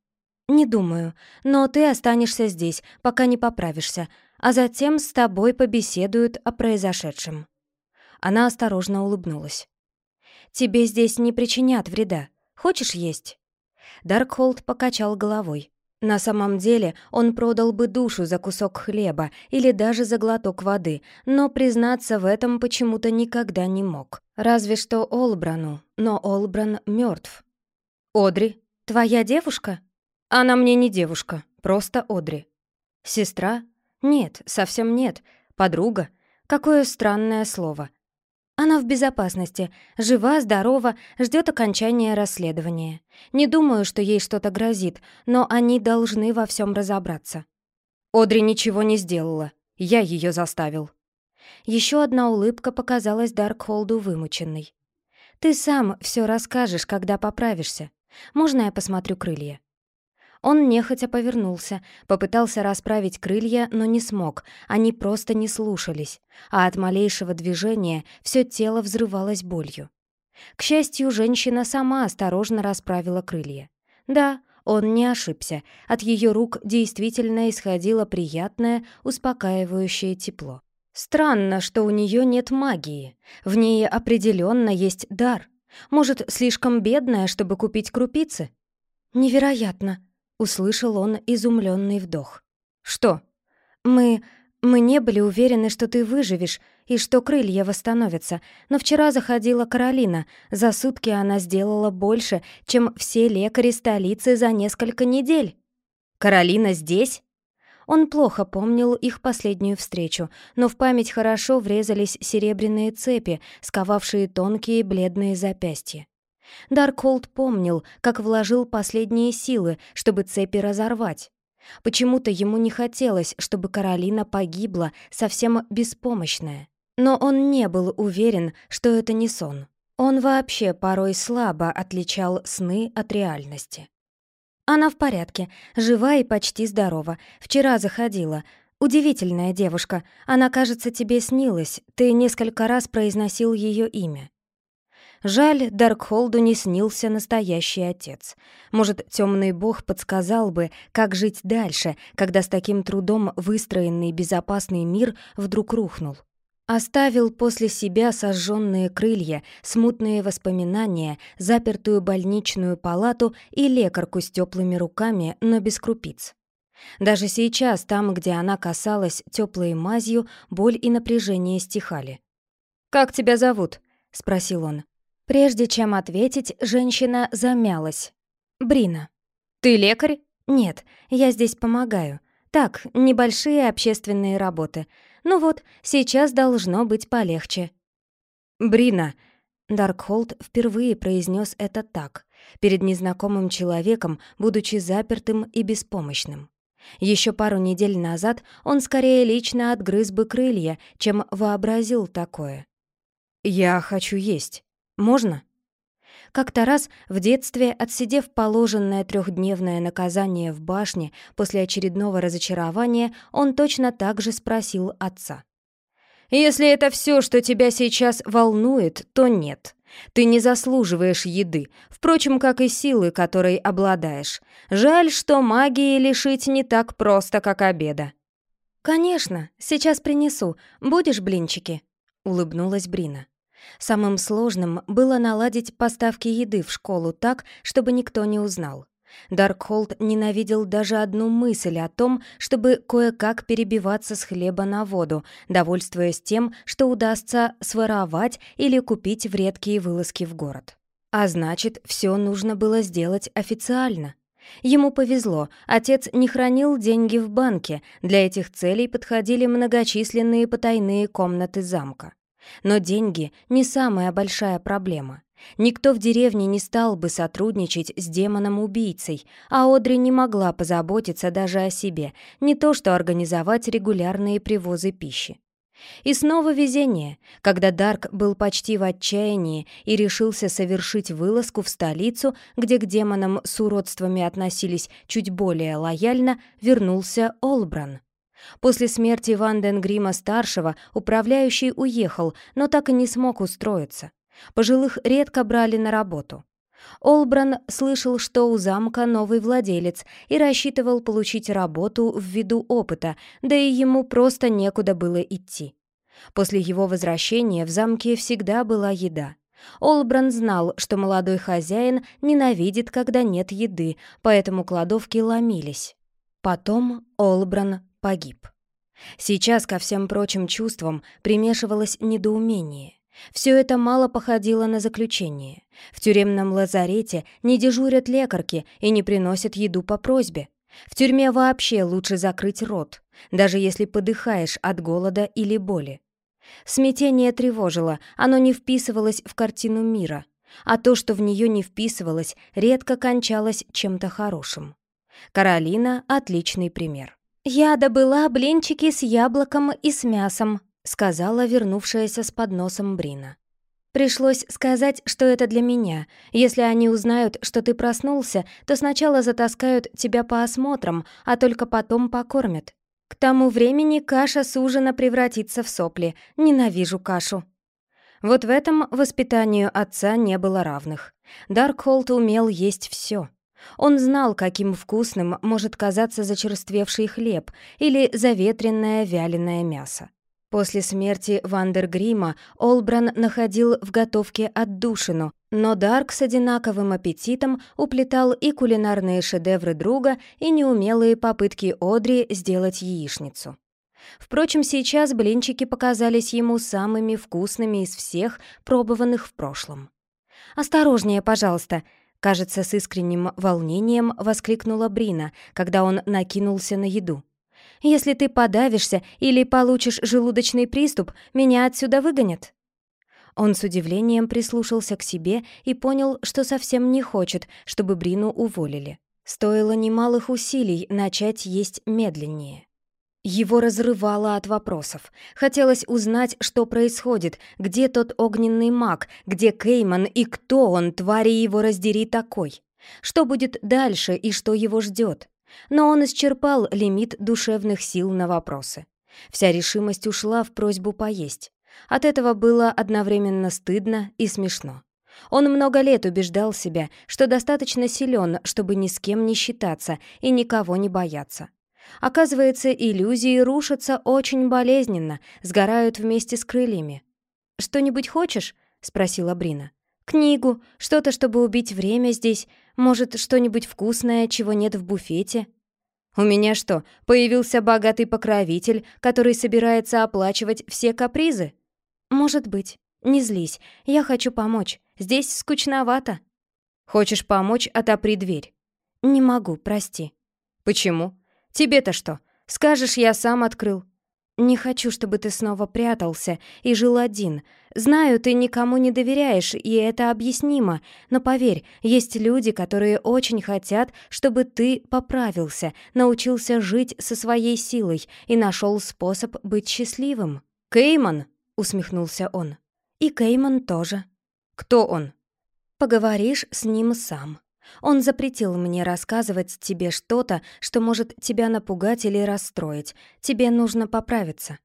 «Не думаю, но ты останешься здесь, пока не поправишься, а затем с тобой побеседуют о произошедшем». Она осторожно улыбнулась. «Тебе здесь не причинят вреда. Хочешь есть?» Даркхолд покачал головой. На самом деле он продал бы душу за кусок хлеба или даже за глоток воды, но признаться в этом почему-то никогда не мог. Разве что Олбрану, но Олбран мертв. «Одри, твоя девушка?» «Она мне не девушка, просто Одри». «Сестра?» «Нет, совсем нет. Подруга?» Какое странное слово. Она в безопасности, жива, здорова, ждет окончания расследования. Не думаю, что ей что-то грозит, но они должны во всем разобраться. Одри ничего не сделала. Я ее заставил. Еще одна улыбка показалась Даркхолду вымученной. «Ты сам все расскажешь, когда поправишься. Можно я посмотрю крылья?» Он нехотя повернулся, попытался расправить крылья, но не смог, они просто не слушались, а от малейшего движения все тело взрывалось болью. К счастью, женщина сама осторожно расправила крылья. Да, он не ошибся, от ее рук действительно исходило приятное, успокаивающее тепло. Странно, что у нее нет магии. В ней определенно есть дар. Может, слишком бедная, чтобы купить крупицы? Невероятно, Услышал он изумленный вдох. «Что?» «Мы... мы не были уверены, что ты выживешь и что крылья восстановятся, но вчера заходила Каролина. За сутки она сделала больше, чем все лекари столицы за несколько недель». «Каролина здесь?» Он плохо помнил их последнюю встречу, но в память хорошо врезались серебряные цепи, сковавшие тонкие бледные запястья. Даркхолд помнил, как вложил последние силы, чтобы цепи разорвать. Почему-то ему не хотелось, чтобы Каролина погибла, совсем беспомощная. Но он не был уверен, что это не сон. Он вообще порой слабо отличал сны от реальности. Она в порядке, жива и почти здорова. Вчера заходила. Удивительная девушка. Она, кажется, тебе снилась. Ты несколько раз произносил ее имя. Жаль, Даркхолду не снился настоящий отец. Может, темный бог подсказал бы, как жить дальше, когда с таким трудом выстроенный безопасный мир вдруг рухнул. Оставил после себя сожженные крылья, смутные воспоминания, запертую больничную палату и лекарку с теплыми руками, но без крупиц. Даже сейчас, там, где она касалась теплой мазью, боль и напряжение стихали. «Как тебя зовут?» — спросил он. Прежде чем ответить, женщина замялась. «Брина». «Ты лекарь?» «Нет, я здесь помогаю. Так, небольшие общественные работы. Ну вот, сейчас должно быть полегче». «Брина», Даркхолд впервые произнес это так, перед незнакомым человеком, будучи запертым и беспомощным. Еще пару недель назад он скорее лично отгрыз бы крылья, чем вообразил такое. «Я хочу есть». Можно?» Как-то раз в детстве, отсидев положенное трехдневное наказание в башне после очередного разочарования, он точно так же спросил отца. «Если это все, что тебя сейчас волнует, то нет. Ты не заслуживаешь еды, впрочем, как и силы, которой обладаешь. Жаль, что магии лишить не так просто, как обеда». «Конечно, сейчас принесу. Будешь блинчики?» — улыбнулась Брина. Самым сложным было наладить поставки еды в школу так, чтобы никто не узнал. Даркхолд ненавидел даже одну мысль о том, чтобы кое-как перебиваться с хлеба на воду, довольствуясь тем, что удастся своровать или купить в редкие вылазки в город. А значит, все нужно было сделать официально. Ему повезло, отец не хранил деньги в банке, для этих целей подходили многочисленные потайные комнаты замка. Но деньги — не самая большая проблема. Никто в деревне не стал бы сотрудничать с демоном-убийцей, а Одри не могла позаботиться даже о себе, не то что организовать регулярные привозы пищи. И снова везение, когда Дарк был почти в отчаянии и решился совершить вылазку в столицу, где к демонам с уродствами относились чуть более лояльно, вернулся Олбран. После смерти Ванденгрима-старшего управляющий уехал, но так и не смог устроиться. Пожилых редко брали на работу. Олбран слышал, что у замка новый владелец и рассчитывал получить работу ввиду опыта, да и ему просто некуда было идти. После его возвращения в замке всегда была еда. Олбран знал, что молодой хозяин ненавидит, когда нет еды, поэтому кладовки ломились. Потом Олбран погиб. Сейчас ко всем прочим чувствам примешивалось недоумение. Все это мало походило на заключение. В тюремном лазарете не дежурят лекарки и не приносят еду по просьбе. В тюрьме вообще лучше закрыть рот, даже если подыхаешь от голода или боли. Смятение тревожило, оно не вписывалось в картину мира, а то, что в нее не вписывалось, редко кончалось чем-то хорошим. Каролина — отличный пример. «Я добыла блинчики с яблоком и с мясом», — сказала вернувшаяся с подносом Брина. «Пришлось сказать, что это для меня. Если они узнают, что ты проснулся, то сначала затаскают тебя по осмотрам, а только потом покормят. К тому времени каша с ужина превратится в сопли. Ненавижу кашу». Вот в этом воспитанию отца не было равных. Даркхолд умел есть все. Он знал, каким вкусным может казаться зачерствевший хлеб или заветренное вяленое мясо. После смерти Вандергрима Олбран находил в готовке отдушину, но Дарк с одинаковым аппетитом уплетал и кулинарные шедевры друга, и неумелые попытки Одри сделать яичницу. Впрочем, сейчас блинчики показались ему самыми вкусными из всех, пробованных в прошлом. «Осторожнее, пожалуйста!» Кажется, с искренним волнением воскликнула Брина, когда он накинулся на еду. Если ты подавишься или получишь желудочный приступ, меня отсюда выгонят». Он с удивлением прислушался к себе и понял, что совсем не хочет, чтобы Брину уволили. Стоило немалых усилий начать есть медленнее. Его разрывало от вопросов. Хотелось узнать, что происходит, где тот огненный маг, где Кейман и кто он, твари его раздери такой. Что будет дальше и что его ждет? Но он исчерпал лимит душевных сил на вопросы. Вся решимость ушла в просьбу поесть. От этого было одновременно стыдно и смешно. Он много лет убеждал себя, что достаточно силен, чтобы ни с кем не считаться и никого не бояться. Оказывается, иллюзии рушатся очень болезненно, сгорают вместе с крыльями. «Что-нибудь хочешь?» — спросила Брина. «Книгу, что-то, чтобы убить время здесь, может, что-нибудь вкусное, чего нет в буфете?» «У меня что, появился богатый покровитель, который собирается оплачивать все капризы?» «Может быть. Не злись. Я хочу помочь. Здесь скучновато». «Хочешь помочь, отопри дверь». «Не могу, прости». «Почему? Тебе-то что? Скажешь, я сам открыл. «Не хочу, чтобы ты снова прятался и жил один. Знаю, ты никому не доверяешь, и это объяснимо, но поверь, есть люди, которые очень хотят, чтобы ты поправился, научился жить со своей силой и нашел способ быть счастливым». «Кейман?» — усмехнулся он. «И Кейман тоже». «Кто он?» «Поговоришь с ним сам». Он запретил мне рассказывать тебе что-то, что может тебя напугать или расстроить. Тебе нужно поправиться».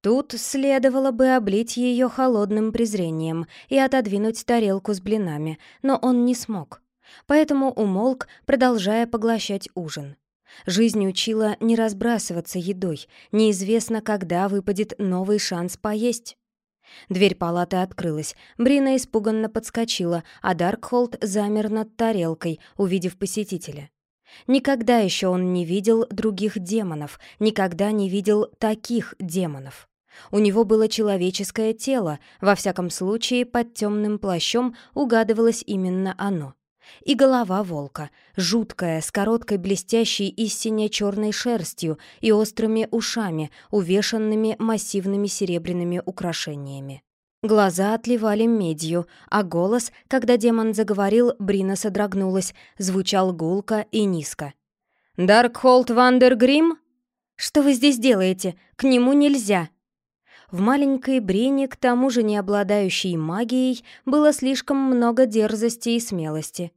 Тут следовало бы облить ее холодным презрением и отодвинуть тарелку с блинами, но он не смог. Поэтому умолк, продолжая поглощать ужин. Жизнь учила не разбрасываться едой, неизвестно, когда выпадет новый шанс поесть. Дверь палаты открылась. Брина испуганно подскочила, а Даркхолд замер над тарелкой, увидев посетителя. Никогда еще он не видел других демонов, никогда не видел таких демонов. У него было человеческое тело, во всяком случае под темным плащом угадывалось именно оно. И голова волка, жуткая, с короткой блестящей и сине-черной шерстью и острыми ушами, увешанными массивными серебряными украшениями. Глаза отливали медью, а голос, когда демон заговорил, Брина содрогнулась, звучал гулко и низко. «Даркхолд Вандергрим?» «Что вы здесь делаете? К нему нельзя!» В маленькой Брине, к тому же не обладающей магией, было слишком много дерзости и смелости.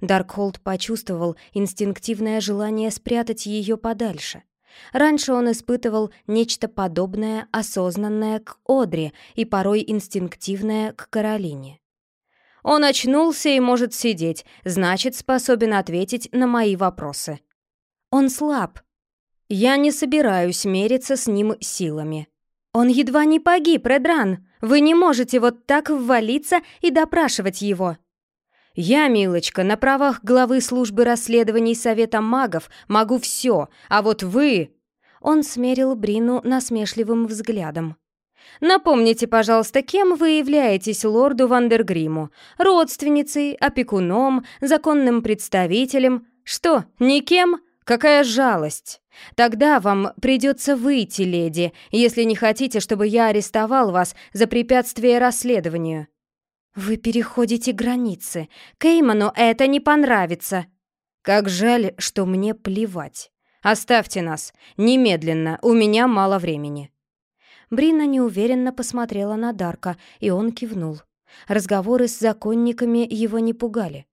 Даркхолд почувствовал инстинктивное желание спрятать ее подальше. Раньше он испытывал нечто подобное, осознанное к Одри и порой инстинктивное к Каролине. «Он очнулся и может сидеть, значит, способен ответить на мои вопросы. Он слаб. Я не собираюсь мериться с ним силами. Он едва не погиб, Редран. Вы не можете вот так ввалиться и допрашивать его». «Я, милочка, на правах главы службы расследований Совета магов могу все, а вот вы...» Он смерил Брину насмешливым взглядом. «Напомните, пожалуйста, кем вы являетесь лорду Вандергриму? Родственницей, опекуном, законным представителем? Что, никем? Какая жалость! Тогда вам придется выйти, леди, если не хотите, чтобы я арестовал вас за препятствие расследованию». «Вы переходите границы. Кейману это не понравится». «Как жаль, что мне плевать. Оставьте нас. Немедленно, у меня мало времени». Брина неуверенно посмотрела на Дарка, и он кивнул. Разговоры с законниками его не пугали.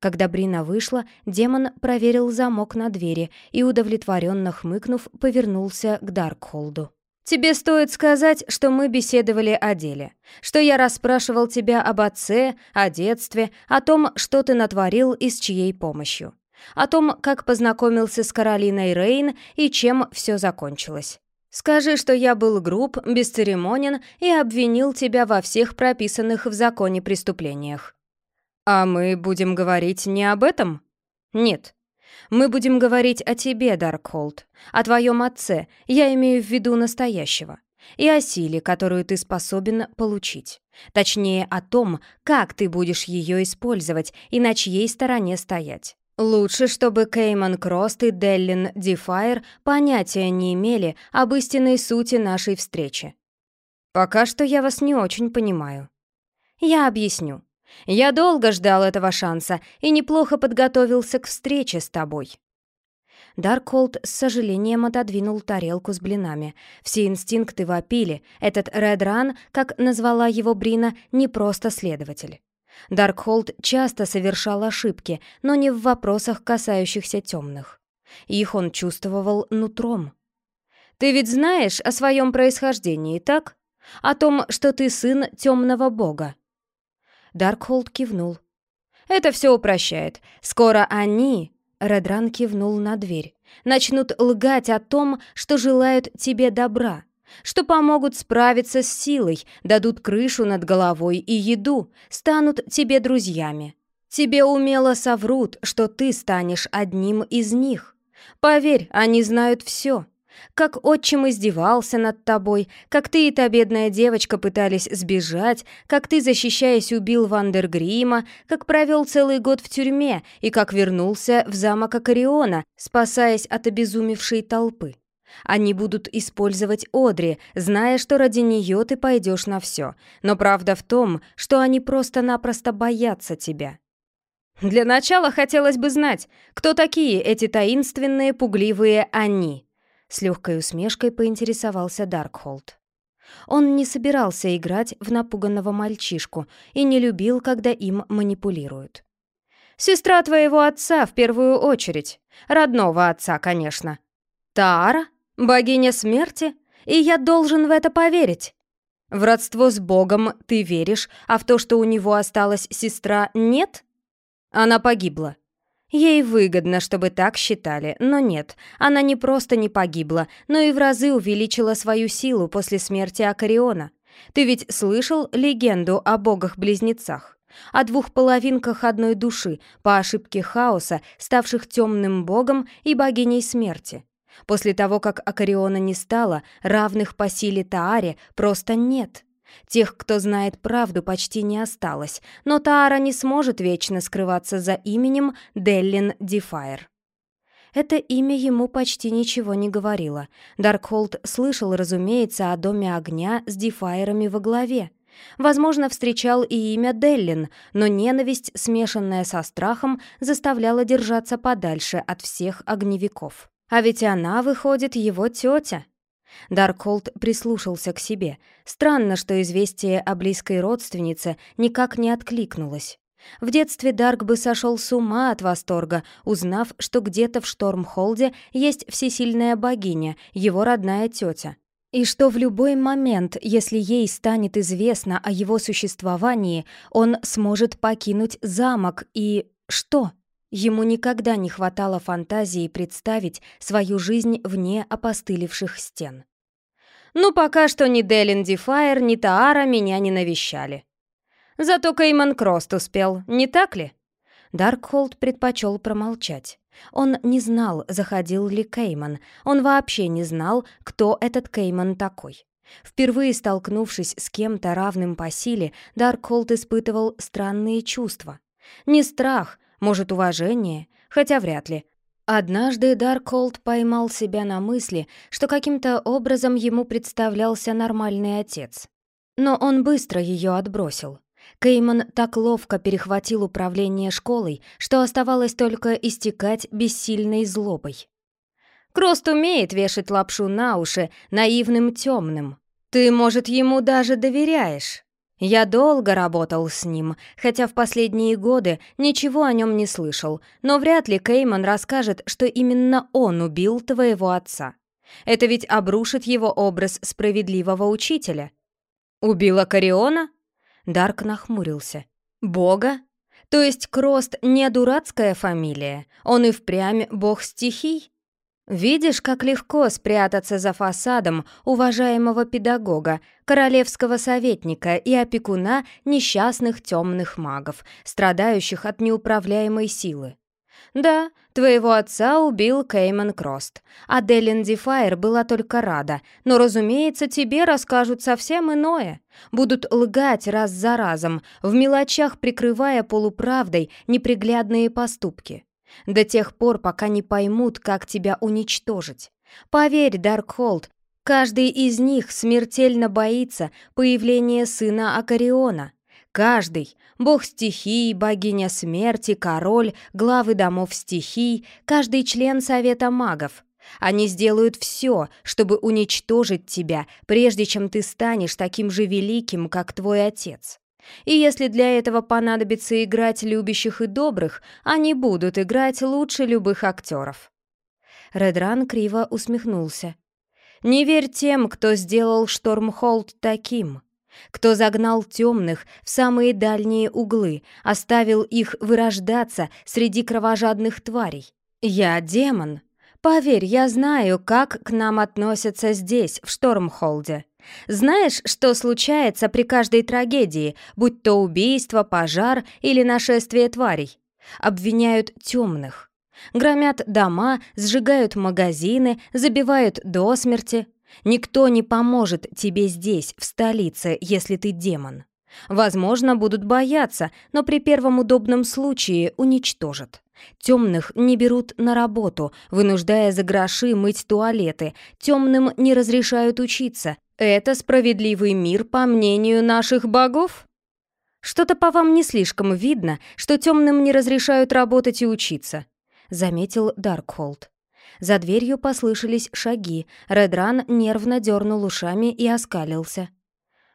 Когда Брина вышла, демон проверил замок на двери и, удовлетворенно хмыкнув, повернулся к Даркхолду. Тебе стоит сказать, что мы беседовали о деле, что я расспрашивал тебя об отце, о детстве, о том, что ты натворил и с чьей помощью, о том, как познакомился с Каролиной Рейн и чем все закончилось. Скажи, что я был груб, бесцеремонен и обвинил тебя во всех прописанных в законе преступлениях. А мы будем говорить не об этом? Нет, мы будем говорить о тебе, Даркхолд, о твоем отце, я имею в виду настоящего, и о силе, которую ты способен получить. Точнее, о том, как ты будешь ее использовать и на чьей стороне стоять. Лучше, чтобы Кейман Крост и Деллин Дефайр понятия не имели об истинной сути нашей встречи. Пока что я вас не очень понимаю. Я объясню. Я долго ждал этого шанса и неплохо подготовился к встрече с тобой». Даркхолд с сожалением отодвинул тарелку с блинами. Все инстинкты вопили. Этот Редран, как назвала его Брина, не просто следователь. Даркхолд часто совершал ошибки, но не в вопросах, касающихся темных. Их он чувствовал нутром. «Ты ведь знаешь о своем происхождении, так? О том, что ты сын темного бога?» Даркхолд кивнул. «Это все упрощает. Скоро они...» Редран кивнул на дверь. «Начнут лгать о том, что желают тебе добра, что помогут справиться с силой, дадут крышу над головой и еду, станут тебе друзьями. Тебе умело соврут, что ты станешь одним из них. Поверь, они знают все. Как отчим издевался над тобой, как ты и та бедная девочка пытались сбежать, как ты, защищаясь, убил Вандергрима, как провел целый год в тюрьме и как вернулся в замок Акариона, спасаясь от обезумевшей толпы. Они будут использовать Одри, зная, что ради нее ты пойдешь на все. Но правда в том, что они просто-напросто боятся тебя. Для начала хотелось бы знать, кто такие эти таинственные, пугливые «они». С легкой усмешкой поинтересовался Даркхолд. Он не собирался играть в напуганного мальчишку и не любил, когда им манипулируют. «Сестра твоего отца в первую очередь. Родного отца, конечно. Таара? Богиня смерти? И я должен в это поверить. В родство с Богом ты веришь, а в то, что у него осталась сестра, нет? Она погибла. Ей выгодно, чтобы так считали, но нет, она не просто не погибла, но и в разы увеличила свою силу после смерти Акариона. Ты ведь слышал легенду о богах-близнецах? О двух половинках одной души, по ошибке хаоса, ставших темным богом и богиней смерти. После того, как Акариона не стало, равных по силе Тааре просто нет. Тех, кто знает правду, почти не осталось, но Таара не сможет вечно скрываться за именем Деллин Дефайр. Это имя ему почти ничего не говорило. Даркхолд слышал, разумеется, о Доме Огня с Дефайрами во главе. Возможно, встречал и имя Деллин, но ненависть, смешанная со страхом, заставляла держаться подальше от всех огневиков. А ведь она, выходит, его тетя. Даркхолд прислушался к себе. Странно, что известие о близкой родственнице никак не откликнулось. В детстве Дарк бы сошел с ума от восторга, узнав, что где-то в Штормхолде есть всесильная богиня, его родная тетя. И что в любой момент, если ей станет известно о его существовании, он сможет покинуть замок и... что? Ему никогда не хватало фантазии представить свою жизнь вне опостылевших стен. «Ну, пока что ни Делин Дефайр, ни Таара меня не навещали. Зато Кейман Крост успел, не так ли?» Даркхолд предпочел промолчать. Он не знал, заходил ли Кейман. Он вообще не знал, кто этот Кейман такой. Впервые столкнувшись с кем-то равным по силе, Даркхолд испытывал странные чувства. Не страх, может, уважение, хотя вряд ли. Однажды Даркхолд поймал себя на мысли, что каким-то образом ему представлялся нормальный отец. Но он быстро ее отбросил. Кейман так ловко перехватил управление школой, что оставалось только истекать бессильной злобой. Крост умеет вешать лапшу на уши наивным темным. Ты, может, ему даже доверяешь. Я долго работал с ним, хотя в последние годы ничего о нем не слышал, но вряд ли Кейман расскажет, что именно он убил твоего отца. Это ведь обрушит его образ справедливого учителя. Убила Кариона? Дарк нахмурился. «Бога? То есть Крост не дурацкая фамилия? Он и впрямь бог стихий?» Видишь, как легко спрятаться за фасадом уважаемого педагога, королевского советника и опекуна несчастных темных магов, страдающих от неуправляемой силы. Да, твоего отца убил Кейман Крост, а Делин Дефайр была только рада, но, разумеется, тебе расскажут совсем иное. Будут лгать раз за разом, в мелочах прикрывая полуправдой неприглядные поступки. До тех пор, пока не поймут, как тебя уничтожить. Поверь, Даркхолд, каждый из них смертельно боится появления сына Акариона. Каждый — бог стихий, богиня смерти, король, главы домов стихий, каждый член Совета магов. Они сделают все, чтобы уничтожить тебя, прежде чем ты станешь таким же великим, как твой отец. И если для этого понадобится играть любящих и добрых, они будут играть лучше любых актеров. Редран криво усмехнулся. «Не верь тем, кто сделал Штормхолд таким кто загнал темных в самые дальние углы, оставил их вырождаться среди кровожадных тварей. Я демон. Поверь, я знаю, как к нам относятся здесь, в Штормхолде. Знаешь, что случается при каждой трагедии, будь то убийство, пожар или нашествие тварей? Обвиняют темных. Громят дома, сжигают магазины, забивают до смерти, Никто не поможет тебе здесь, в столице, если ты демон. Возможно, будут бояться, но при первом удобном случае уничтожат. Темных не берут на работу, вынуждая за гроши мыть туалеты. Темным не разрешают учиться. Это справедливый мир, по мнению наших богов? Что-то по вам не слишком видно, что темным не разрешают работать и учиться, заметил Даркхолд. За дверью послышались шаги. Редран нервно дернул ушами и оскалился.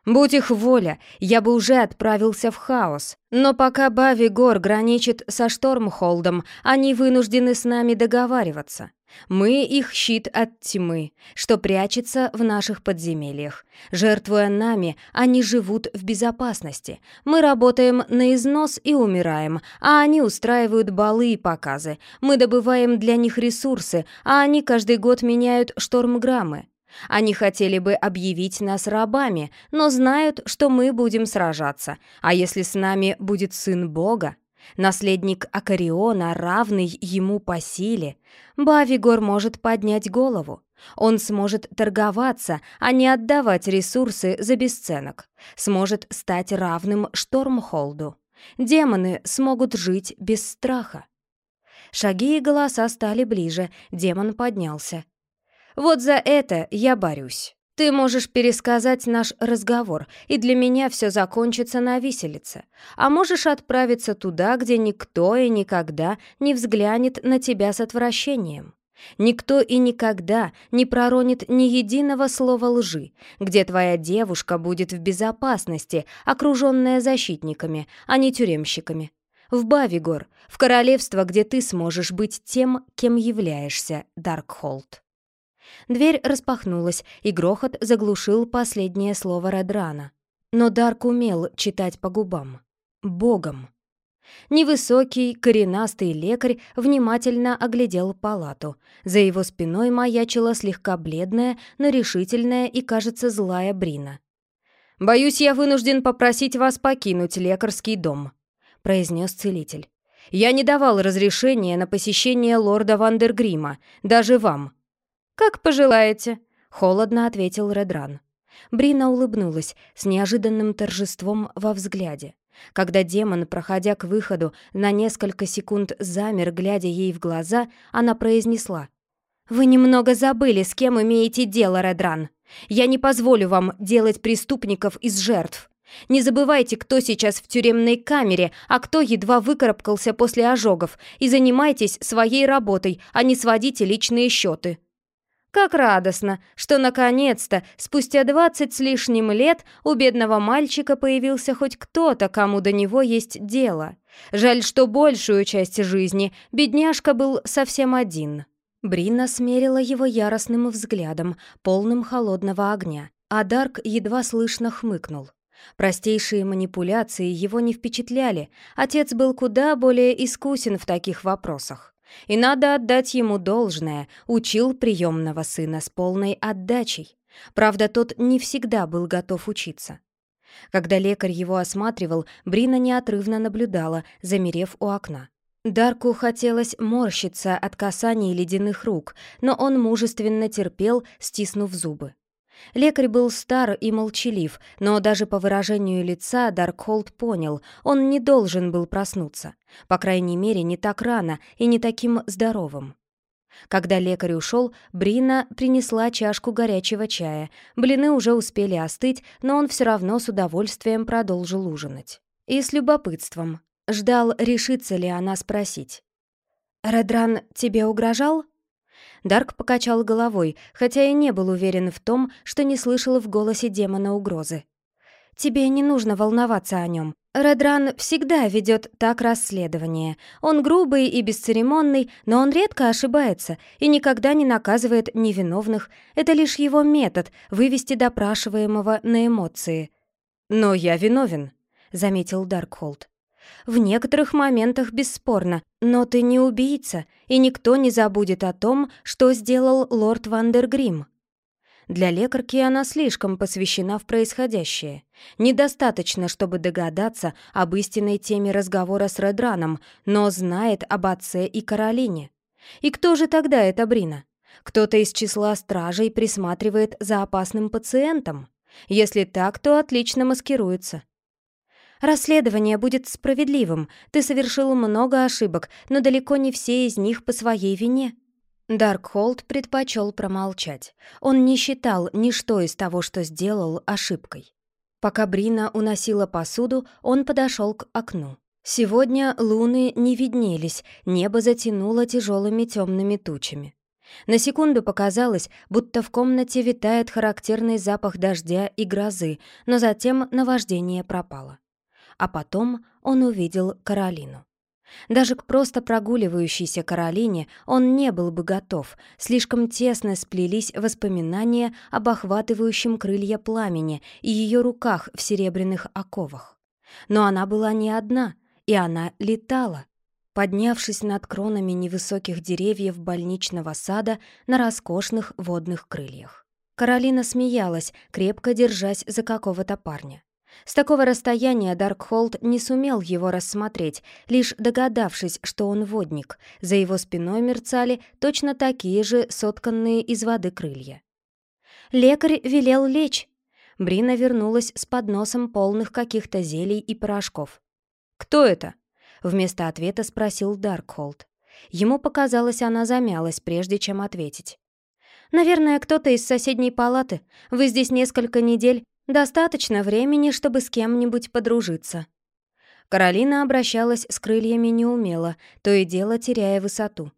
«Будь их воля, я бы уже отправился в хаос. Но пока Бави Гор граничит со Штормхолдом, они вынуждены с нами договариваться. Мы их щит от тьмы, что прячется в наших подземельях. Жертвуя нами, они живут в безопасности. Мы работаем на износ и умираем, а они устраивают балы и показы. Мы добываем для них ресурсы, а они каждый год меняют штормграммы. Они хотели бы объявить нас рабами, но знают, что мы будем сражаться. А если с нами будет сын Бога? Наследник Акариона, равный ему по силе. Бавигор может поднять голову. Он сможет торговаться, а не отдавать ресурсы за бесценок. Сможет стать равным Штормхолду. Демоны смогут жить без страха. Шаги и голоса стали ближе, демон поднялся. «Вот за это я борюсь. Ты можешь пересказать наш разговор, и для меня все закончится на виселице. А можешь отправиться туда, где никто и никогда не взглянет на тебя с отвращением. Никто и никогда не проронит ни единого слова лжи, где твоя девушка будет в безопасности, окруженная защитниками, а не тюремщиками. В Бавигор, в королевство, где ты сможешь быть тем, кем являешься, Даркхолд. Дверь распахнулась, и грохот заглушил последнее слово Редрана. Но Дарк умел читать по губам. Богом. Невысокий, коренастый лекарь внимательно оглядел палату. За его спиной маячила слегка бледная, но решительная и, кажется, злая Брина. «Боюсь, я вынужден попросить вас покинуть лекарский дом», — произнес целитель. «Я не давал разрешения на посещение лорда Вандергрима, даже вам». «Как пожелаете», — холодно ответил Редран. Брина улыбнулась с неожиданным торжеством во взгляде. Когда демон, проходя к выходу, на несколько секунд замер, глядя ей в глаза, она произнесла. «Вы немного забыли, с кем имеете дело, Редран. Я не позволю вам делать преступников из жертв. Не забывайте, кто сейчас в тюремной камере, а кто едва выкарабкался после ожогов, и занимайтесь своей работой, а не сводите личные счеты». Как радостно, что наконец-то, спустя двадцать с лишним лет, у бедного мальчика появился хоть кто-то, кому до него есть дело. Жаль, что большую часть жизни бедняжка был совсем один. Брина смерила его яростным взглядом, полным холодного огня, а Дарк едва слышно хмыкнул. Простейшие манипуляции его не впечатляли, отец был куда более искусен в таких вопросах. И надо отдать ему должное, учил приемного сына с полной отдачей. Правда, тот не всегда был готов учиться. Когда лекарь его осматривал, Брина неотрывно наблюдала, замерев у окна. Дарку хотелось морщиться от касаний ледяных рук, но он мужественно терпел, стиснув зубы. Лекарь был стар и молчалив, но даже по выражению лица Даркхолд понял, он не должен был проснуться. По крайней мере, не так рано и не таким здоровым. Когда лекарь ушел, Брина принесла чашку горячего чая. Блины уже успели остыть, но он все равно с удовольствием продолжил ужинать. И с любопытством. Ждал, решится ли она спросить. «Редран тебе угрожал?» Дарк покачал головой, хотя и не был уверен в том, что не слышал в голосе демона угрозы. «Тебе не нужно волноваться о нем. Редран всегда ведет так расследование. Он грубый и бесцеремонный, но он редко ошибается и никогда не наказывает невиновных. Это лишь его метод — вывести допрашиваемого на эмоции». «Но я виновен», — заметил Даркхолд. В некоторых моментах бесспорно, но ты не убийца, и никто не забудет о том, что сделал лорд Вандергрим. Для лекарки она слишком посвящена в происходящее. Недостаточно, чтобы догадаться об истинной теме разговора с Редраном, но знает об отце и Каролине. И кто же тогда эта Брина? Кто-то из числа стражей присматривает за опасным пациентом? Если так, то отлично маскируется. Расследование будет справедливым. Ты совершил много ошибок, но далеко не все из них по своей вине». Даркхолд предпочел промолчать. Он не считал ничто из того, что сделал, ошибкой. Пока Брина уносила посуду, он подошел к окну. Сегодня луны не виднелись, небо затянуло тяжелыми темными тучами. На секунду показалось, будто в комнате витает характерный запах дождя и грозы, но затем наваждение пропало а потом он увидел Каролину. Даже к просто прогуливающейся Каролине он не был бы готов, слишком тесно сплелись воспоминания об охватывающем крылья пламени и ее руках в серебряных оковах. Но она была не одна, и она летала, поднявшись над кронами невысоких деревьев больничного сада на роскошных водных крыльях. Каролина смеялась, крепко держась за какого-то парня. С такого расстояния Даркхолд не сумел его рассмотреть, лишь догадавшись, что он водник. За его спиной мерцали точно такие же сотканные из воды крылья. «Лекарь велел лечь!» Брина вернулась с подносом полных каких-то зелий и порошков. «Кто это?» — вместо ответа спросил Даркхолд. Ему показалось, она замялась, прежде чем ответить. «Наверное, кто-то из соседней палаты. Вы здесь несколько недель. Достаточно времени, чтобы с кем-нибудь подружиться». Каролина обращалась с крыльями неумело, то и дело теряя высоту.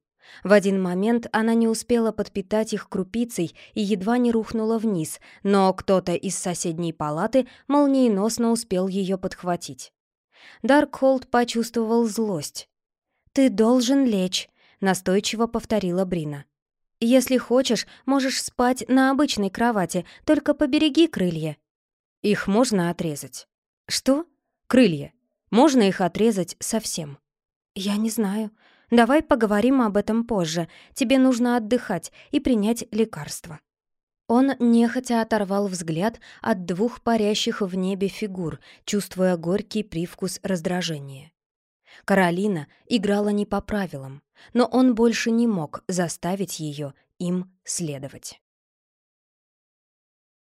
В один момент она не успела подпитать их крупицей и едва не рухнула вниз, но кто-то из соседней палаты молниеносно успел ее подхватить. Даркхолд почувствовал злость. «Ты должен лечь», — настойчиво повторила Брина. «Если хочешь, можешь спать на обычной кровати, только побереги крылья». «Их можно отрезать». «Что?» «Крылья. Можно их отрезать совсем». «Я не знаю. Давай поговорим об этом позже. Тебе нужно отдыхать и принять лекарство». Он нехотя оторвал взгляд от двух парящих в небе фигур, чувствуя горький привкус раздражения. Каролина играла не по правилам, но он больше не мог заставить ее им следовать.